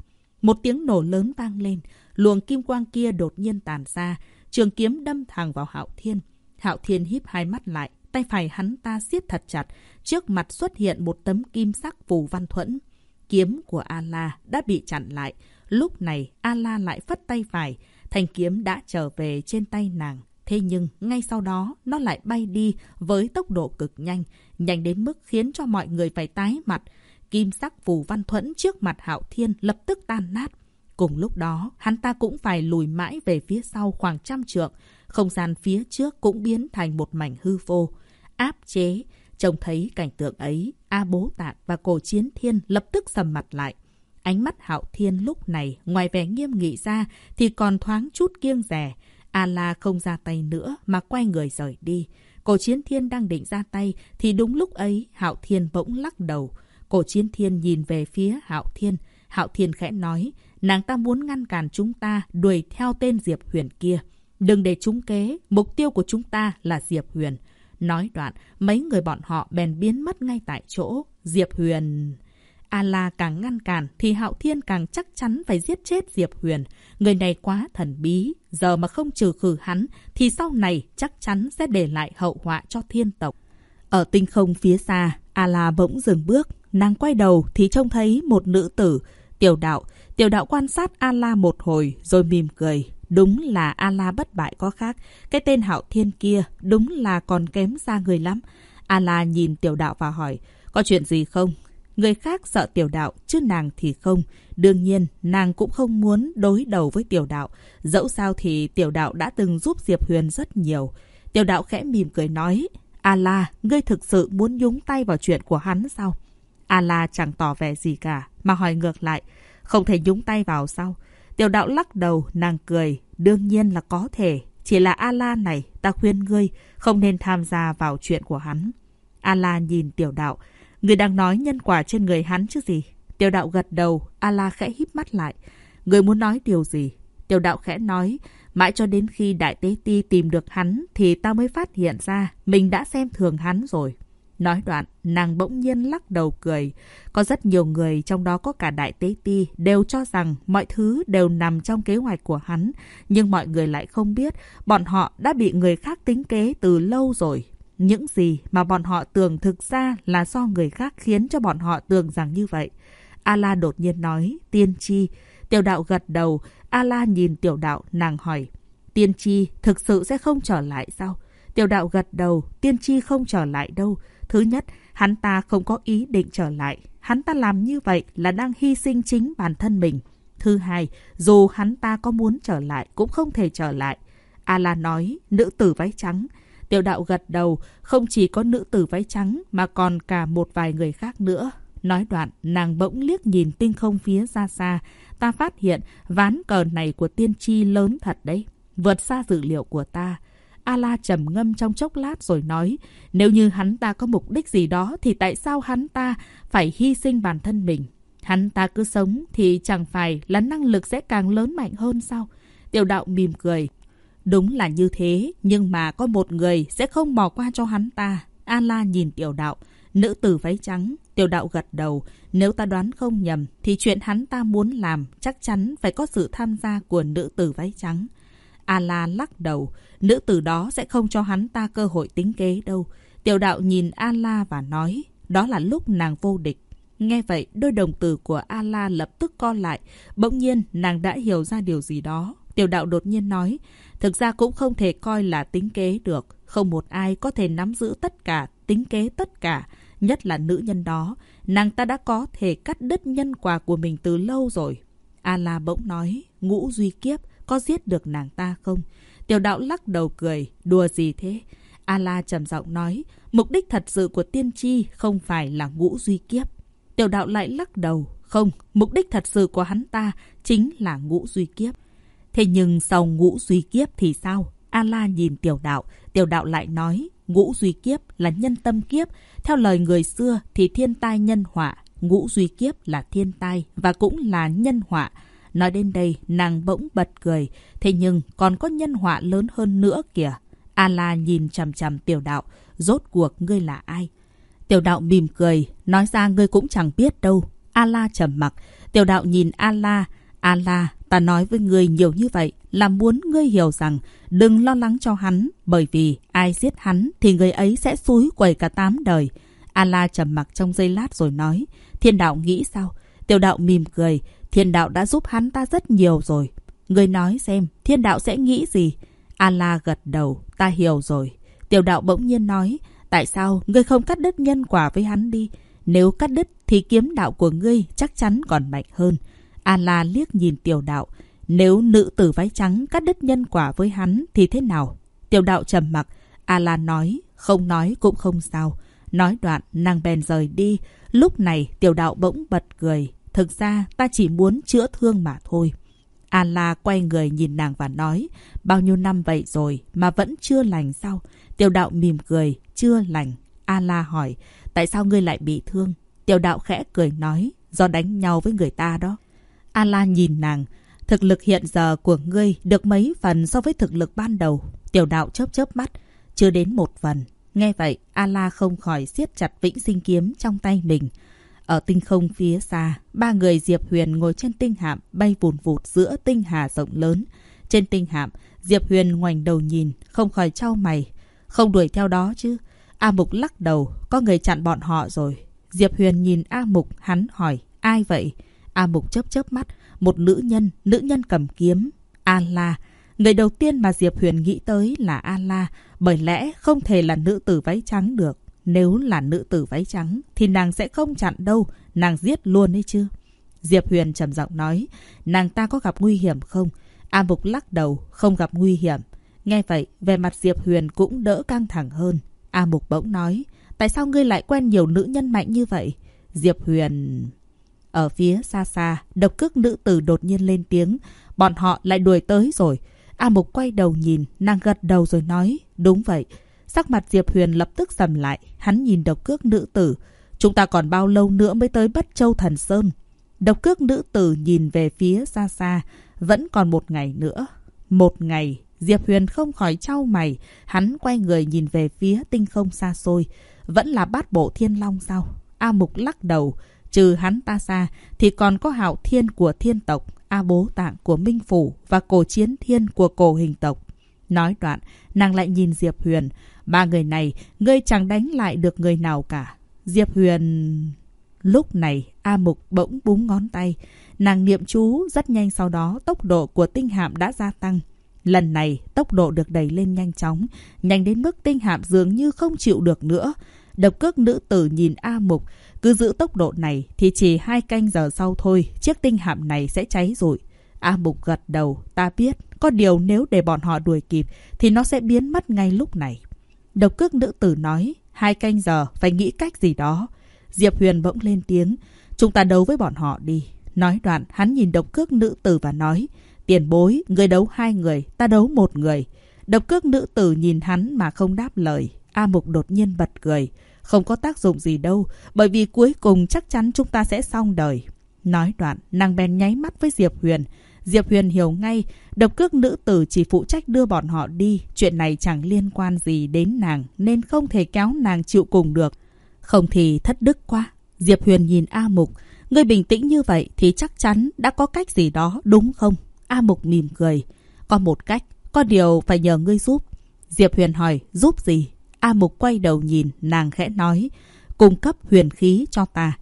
Một tiếng nổ lớn vang lên, luồng kim quang kia đột nhiên tàn ra, trường kiếm đâm thẳng vào Hạo Thiên. Hạo Thiên híp hai mắt lại, tay phải hắn ta siết thật chặt, trước mặt xuất hiện một tấm kim sắc phù văn thuẫn. Kiếm của A-la đã bị chặn lại, lúc này A-la lại phất tay phải, thanh kiếm đã trở về trên tay nàng. Thế nhưng, ngay sau đó, nó lại bay đi với tốc độ cực nhanh, nhanh đến mức khiến cho mọi người phải tái mặt. Kim sắc phù văn thuẫn trước mặt Hạo Thiên lập tức tan nát. Cùng lúc đó, hắn ta cũng phải lùi mãi về phía sau khoảng trăm trượng. Không gian phía trước cũng biến thành một mảnh hư vô. Áp chế, trông thấy cảnh tượng ấy, A Bố Tạc và Cổ Chiến Thiên lập tức sầm mặt lại. Ánh mắt Hạo Thiên lúc này, ngoài vẻ nghiêm nghị ra, thì còn thoáng chút kiêng rẻ. A-la không ra tay nữa mà quay người rời đi. Cổ chiến thiên đang định ra tay thì đúng lúc ấy Hạo Thiên bỗng lắc đầu. Cổ chiến thiên nhìn về phía Hạo Thiên. Hạo Thiên khẽ nói, nàng ta muốn ngăn cản chúng ta đuổi theo tên Diệp Huyền kia. Đừng để chúng kế, mục tiêu của chúng ta là Diệp Huyền. Nói đoạn, mấy người bọn họ bèn biến mất ngay tại chỗ. Diệp Huyền... A-la càng ngăn cản thì Hạo Thiên càng chắc chắn phải giết chết Diệp Huyền. Người này quá thần bí, giờ mà không trừ khử hắn thì sau này chắc chắn sẽ để lại hậu họa cho thiên tộc. Ở tinh không phía xa, A-la bỗng dừng bước, nàng quay đầu thì trông thấy một nữ tử, tiểu đạo. Tiểu đạo quan sát A-la một hồi rồi mỉm cười. Đúng là A-la bất bại có khác. Cái tên Hạo Thiên kia đúng là còn kém xa người lắm. A-la nhìn tiểu đạo và hỏi, có chuyện gì không? Người khác sợ tiểu đạo, chứ nàng thì không. Đương nhiên, nàng cũng không muốn đối đầu với tiểu đạo. Dẫu sao thì tiểu đạo đã từng giúp Diệp Huyền rất nhiều. Tiểu đạo khẽ mỉm cười nói, Ala, ngươi thực sự muốn nhúng tay vào chuyện của hắn sao? Ala chẳng tỏ vẻ gì cả, mà hỏi ngược lại, không thể nhúng tay vào sao? Tiểu đạo lắc đầu, nàng cười, đương nhiên là có thể. Chỉ là Ala này, ta khuyên ngươi không nên tham gia vào chuyện của hắn. Ala nhìn tiểu đạo, Người đang nói nhân quả trên người hắn chứ gì? Tiểu đạo gật đầu, Ala khẽ híp mắt lại. Người muốn nói điều gì? Tiểu đạo khẽ nói, mãi cho đến khi đại tế ti tìm được hắn thì ta mới phát hiện ra mình đã xem thường hắn rồi. Nói đoạn, nàng bỗng nhiên lắc đầu cười. Có rất nhiều người, trong đó có cả đại tế ti, đều cho rằng mọi thứ đều nằm trong kế hoạch của hắn. Nhưng mọi người lại không biết, bọn họ đã bị người khác tính kế từ lâu rồi. Những gì mà bọn họ tưởng thực ra là do người khác khiến cho bọn họ tưởng rằng như vậy. Ala đột nhiên nói, tiên tri. Tiểu đạo gật đầu, A-la nhìn tiểu đạo, nàng hỏi, tiên tri thực sự sẽ không trở lại sao? Tiểu đạo gật đầu, tiên tri không trở lại đâu. Thứ nhất, hắn ta không có ý định trở lại. Hắn ta làm như vậy là đang hy sinh chính bản thân mình. Thứ hai, dù hắn ta có muốn trở lại cũng không thể trở lại. A-la nói, nữ tử váy trắng. Tiểu đạo gật đầu, không chỉ có nữ tử váy trắng mà còn cả một vài người khác nữa. Nói đoạn, nàng bỗng liếc nhìn tinh không phía xa xa. Ta phát hiện ván cờ này của tiên tri lớn thật đấy. Vượt xa dự liệu của ta. A-la trầm ngâm trong chốc lát rồi nói, nếu như hắn ta có mục đích gì đó thì tại sao hắn ta phải hy sinh bản thân mình? Hắn ta cứ sống thì chẳng phải là năng lực sẽ càng lớn mạnh hơn sao? Tiểu đạo mỉm cười. Đúng là như thế, nhưng mà có một người sẽ không bỏ qua cho hắn ta. A-la nhìn tiểu đạo. Nữ tử váy trắng, tiểu đạo gật đầu. Nếu ta đoán không nhầm, thì chuyện hắn ta muốn làm chắc chắn phải có sự tham gia của nữ tử váy trắng. A-la lắc đầu. Nữ tử đó sẽ không cho hắn ta cơ hội tính kế đâu. Tiểu đạo nhìn A-la và nói, đó là lúc nàng vô địch. Nghe vậy, đôi đồng tử của A-la lập tức co lại. Bỗng nhiên, nàng đã hiểu ra điều gì đó. Tiểu đạo đột nhiên nói, thực ra cũng không thể coi là tính kế được. Không một ai có thể nắm giữ tất cả, tính kế tất cả. Nhất là nữ nhân đó. Nàng ta đã có thể cắt đứt nhân quả của mình từ lâu rồi. A-la bỗng nói, ngũ duy kiếp, có giết được nàng ta không? Tiểu đạo lắc đầu cười, đùa gì thế? A-la trầm giọng nói, mục đích thật sự của tiên tri không phải là ngũ duy kiếp. Tiểu đạo lại lắc đầu, không, mục đích thật sự của hắn ta chính là ngũ duy kiếp. Thế nhưng sau ngũ duy kiếp thì sao? A-la nhìn tiểu đạo, tiểu đạo lại nói, ngũ duy kiếp là nhân tâm kiếp. Theo lời người xưa thì thiên tai nhân họa, ngũ duy kiếp là thiên tai và cũng là nhân họa. Nói đến đây, nàng bỗng bật cười. Thế nhưng còn có nhân họa lớn hơn nữa kìa. A-la nhìn chằm chằm tiểu đạo. Rốt cuộc ngươi là ai? Tiểu đạo mỉm cười. Nói ra ngươi cũng chẳng biết đâu. A-la trầm mặc. Tiểu đạo nhìn A-la. A-la, ta nói với ngươi nhiều như vậy là muốn ngươi hiểu rằng đừng lo lắng cho hắn. Bởi vì ai giết hắn thì người ấy sẽ xúi quẩy cả tám đời. Ala trầm mặc trong giây lát rồi nói. Thiên đạo nghĩ sao? Tiểu đạo mỉm cười. Thiên đạo đã giúp hắn ta rất nhiều rồi. Ngươi nói xem, thiên đạo sẽ nghĩ gì? Ala gật đầu, ta hiểu rồi. Tiểu đạo bỗng nhiên nói, tại sao ngươi không cắt đứt nhân quả với hắn đi? Nếu cắt đứt thì kiếm đạo của ngươi chắc chắn còn mạnh hơn. Ala liếc nhìn tiểu đạo. Nếu nữ tử váy trắng cắt đứt nhân quả với hắn thì thế nào? Tiểu đạo trầm mặc. A-la nói, không nói cũng không sao. Nói đoạn, nàng bèn rời đi. Lúc này tiểu đạo bỗng bật cười. Thực ra ta chỉ muốn chữa thương mà thôi. A-la quay người nhìn nàng và nói, bao nhiêu năm vậy rồi mà vẫn chưa lành sao? Tiểu đạo mỉm cười, chưa lành. A-la hỏi, tại sao ngươi lại bị thương? Tiểu đạo khẽ cười nói, do đánh nhau với người ta đó. A-la nhìn nàng, thực lực hiện giờ của ngươi được mấy phần so với thực lực ban đầu. Tiểu đạo chớp chớp mắt, chưa đến một phần. Nghe vậy, A-la không khỏi siết chặt vĩnh sinh kiếm trong tay mình. Ở tinh không phía xa, ba người Diệp Huyền ngồi trên tinh hạm bay vùn vụt giữa tinh hà rộng lớn. Trên tinh hạm, Diệp Huyền ngoảnh đầu nhìn, không khỏi trao mày. Không đuổi theo đó chứ. A Mục lắc đầu, có người chặn bọn họ rồi. Diệp Huyền nhìn A Mục, hắn hỏi, ai vậy? A Mục chớp chớp mắt, một nữ nhân, nữ nhân cầm kiếm. A-la. Người đầu tiên mà Diệp Huyền nghĩ tới là A-la, bởi lẽ không thể là nữ tử váy trắng được. Nếu là nữ tử váy trắng thì nàng sẽ không chặn đâu, nàng giết luôn đấy chứ. Diệp Huyền trầm giọng nói, nàng ta có gặp nguy hiểm không? A Mục lắc đầu, không gặp nguy hiểm. Nghe vậy, về mặt Diệp Huyền cũng đỡ căng thẳng hơn. A Mục bỗng nói, tại sao ngươi lại quen nhiều nữ nhân mạnh như vậy? Diệp Huyền... Ở phía xa xa, độc cước nữ tử đột nhiên lên tiếng, bọn họ lại đuổi tới rồi. A Mục quay đầu nhìn, nàng gật đầu rồi nói, đúng vậy, Sắc mặt Diệp Huyền lập tức sầm lại, hắn nhìn độc cước nữ tử. Chúng ta còn bao lâu nữa mới tới Bất Châu Thần Sơn? Độc cước nữ tử nhìn về phía xa xa, vẫn còn một ngày nữa. Một ngày, Diệp Huyền không khỏi trao mày, hắn quay người nhìn về phía tinh không xa xôi. Vẫn là bát bộ thiên long sao? A Mục lắc đầu, trừ hắn ta xa, thì còn có hạo thiên của thiên tộc, A Bố Tạng của Minh Phủ và cổ chiến thiên của cổ hình tộc. Nói đoạn, nàng lại nhìn Diệp Huyền, Ba người này, ngươi chẳng đánh lại được người nào cả. Diệp Huyền... Lúc này, A Mục bỗng búng ngón tay. Nàng niệm chú, rất nhanh sau đó tốc độ của tinh hạm đã gia tăng. Lần này, tốc độ được đẩy lên nhanh chóng, nhanh đến mức tinh hạm dường như không chịu được nữa. Độc cước nữ tử nhìn A Mục, cứ giữ tốc độ này thì chỉ hai canh giờ sau thôi, chiếc tinh hạm này sẽ cháy rồi. A Mục gật đầu, ta biết, có điều nếu để bọn họ đuổi kịp thì nó sẽ biến mất ngay lúc này. Độc cước nữ tử nói, hai canh giờ phải nghĩ cách gì đó. Diệp Huyền bỗng lên tiếng, chúng ta đấu với bọn họ đi. Nói đoạn, hắn nhìn độc cước nữ tử và nói, tiền bối, người đấu hai người, ta đấu một người. Độc cước nữ tử nhìn hắn mà không đáp lời. A Mục đột nhiên bật cười. Không có tác dụng gì đâu, bởi vì cuối cùng chắc chắn chúng ta sẽ xong đời. Nói đoạn, nàng bèn nháy mắt với Diệp Huyền. Diệp Huyền hiểu ngay, độc cước nữ tử chỉ phụ trách đưa bọn họ đi. Chuyện này chẳng liên quan gì đến nàng, nên không thể kéo nàng chịu cùng được. Không thì thất đức quá. Diệp Huyền nhìn A Mục. Ngươi bình tĩnh như vậy thì chắc chắn đã có cách gì đó, đúng không? A Mục mỉm cười. Có một cách, có điều phải nhờ ngươi giúp. Diệp Huyền hỏi, giúp gì? A Mục quay đầu nhìn, nàng khẽ nói, cung cấp huyền khí cho ta.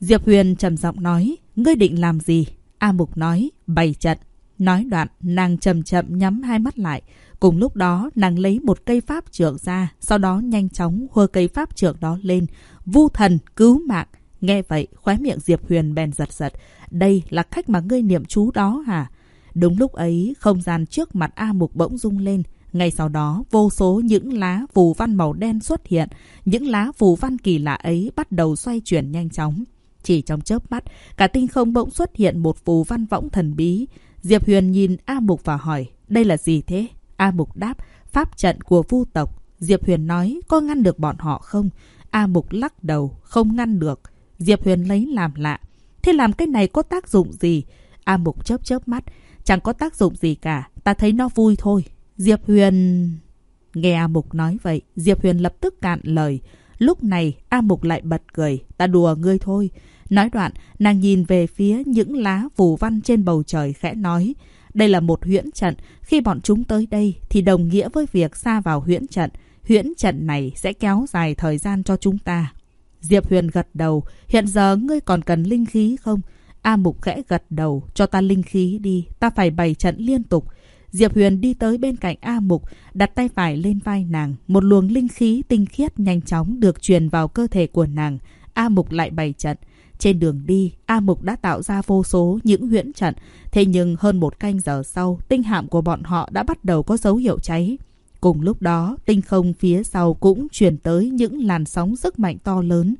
Diệp Huyền trầm giọng nói, ngươi định làm gì? A Mục nói, bày trận. Nói đoạn, nàng chậm chậm nhắm hai mắt lại. Cùng lúc đó, nàng lấy một cây pháp trượng ra, sau đó nhanh chóng hơ cây pháp trượng đó lên. Vu thần, cứu mạng. Nghe vậy, khóe miệng Diệp Huyền bèn giật giật. Đây là cách mà ngươi niệm chú đó hả? Đúng lúc ấy, không gian trước mặt A Mục bỗng rung lên. Ngay sau đó, vô số những lá phù văn màu đen xuất hiện. Những lá phù văn kỳ lạ ấy bắt đầu xoay chuyển nhanh chóng. Chỉ trong chớp mắt, cả tinh không bỗng xuất hiện một phù văn võng thần bí. Diệp Huyền nhìn A Mục và hỏi, đây là gì thế? A Mục đáp, pháp trận của vu tộc. Diệp Huyền nói, có ngăn được bọn họ không? A Mục lắc đầu, không ngăn được. Diệp Huyền lấy làm lạ. Thế làm cái này có tác dụng gì? A Mục chớp chớp mắt. Chẳng có tác dụng gì cả, ta thấy nó vui thôi. Diệp Huyền... Nghe A Mục nói vậy, Diệp Huyền lập tức cạn lời. Lúc này, A Mục lại bật cười. Ta đùa ngươi thôi. Nói đoạn, nàng nhìn về phía những lá phù văn trên bầu trời khẽ nói. Đây là một huyễn trận. Khi bọn chúng tới đây thì đồng nghĩa với việc xa vào huyễn trận. Huyễn trận này sẽ kéo dài thời gian cho chúng ta. Diệp Huyền gật đầu. Hiện giờ ngươi còn cần linh khí không? A Mục khẽ gật đầu. Cho ta linh khí đi. Ta phải bày trận liên tục. Diệp Huyền đi tới bên cạnh A Mục, đặt tay phải lên vai nàng. Một luồng linh khí tinh khiết nhanh chóng được truyền vào cơ thể của nàng. A Mục lại bày trận. Trên đường đi, A Mục đã tạo ra vô số những huyễn trận. Thế nhưng hơn một canh giờ sau, tinh hạm của bọn họ đã bắt đầu có dấu hiệu cháy. Cùng lúc đó, tinh không phía sau cũng truyền tới những làn sóng sức mạnh to lớn.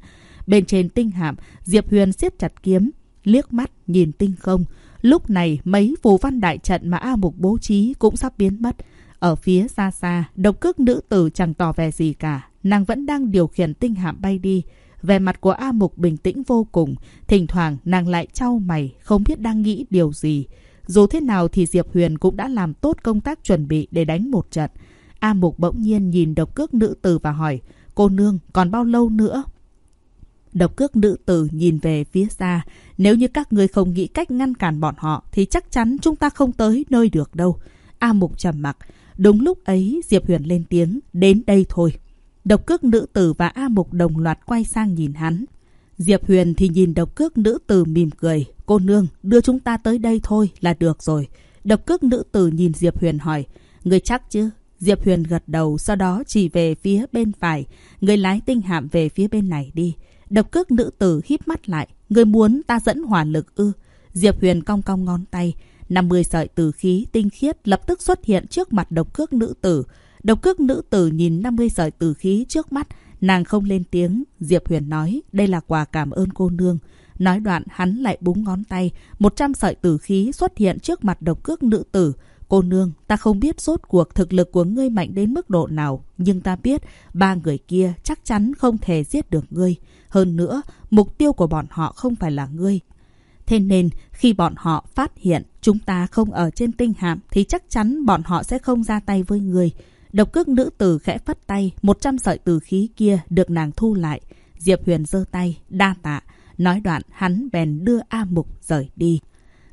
Bên trên tinh hạm, Diệp Huyền siết chặt kiếm, liếc mắt nhìn tinh không. Lúc này, mấy phù văn đại trận mà A Mục bố trí cũng sắp biến mất. Ở phía xa xa, độc cước nữ tử chẳng tỏ vẻ gì cả. Nàng vẫn đang điều khiển tinh hạm bay đi. Về mặt của A Mục bình tĩnh vô cùng. Thỉnh thoảng nàng lại trao mày, không biết đang nghĩ điều gì. Dù thế nào thì Diệp Huyền cũng đã làm tốt công tác chuẩn bị để đánh một trận. A Mục bỗng nhiên nhìn độc cước nữ tử và hỏi, cô nương còn bao lâu nữa? Độc cước nữ tử nhìn về phía xa. Nếu như các ngươi không nghĩ cách ngăn cản bọn họ thì chắc chắn chúng ta không tới nơi được đâu. A Mục trầm mặc. Đúng lúc ấy Diệp Huyền lên tiếng. Đến đây thôi. Độc cước nữ tử và A Mục đồng loạt quay sang nhìn hắn. Diệp Huyền thì nhìn độc cước nữ tử mỉm cười. Cô nương, đưa chúng ta tới đây thôi là được rồi. Độc cước nữ tử nhìn Diệp Huyền hỏi. Người chắc chứ? Diệp Huyền gật đầu, sau đó chỉ về phía bên phải. Người lái tinh hạm về phía bên này đi. Độc cước nữ tử híp mắt lại. Người muốn ta dẫn hỏa lực ư. Diệp Huyền cong cong ngón tay. 50 sợi tử khí tinh khiết lập tức xuất hiện trước mặt độc cước nữ tử. Độc cước nữ tử nhìn 50 sợi tử khí trước mắt. Nàng không lên tiếng. Diệp Huyền nói, đây là quà cảm ơn cô nương. Nói đoạn, hắn lại búng ngón tay. 100 sợi tử khí xuất hiện trước mặt độc cước nữ tử. Cô nương, ta không biết rốt cuộc thực lực của ngươi mạnh đến mức độ nào, nhưng ta biết ba người kia chắc chắn không thể giết được ngươi. Hơn nữa, mục tiêu của bọn họ không phải là ngươi. Thế nên, khi bọn họ phát hiện chúng ta không ở trên tinh hạm thì chắc chắn bọn họ sẽ không ra tay với ngươi. Độc cước nữ tử khẽ phất tay, một trăm sợi từ khí kia được nàng thu lại. Diệp Huyền giơ tay, đa tạ. Nói đoạn, hắn bèn đưa A Mục rời đi.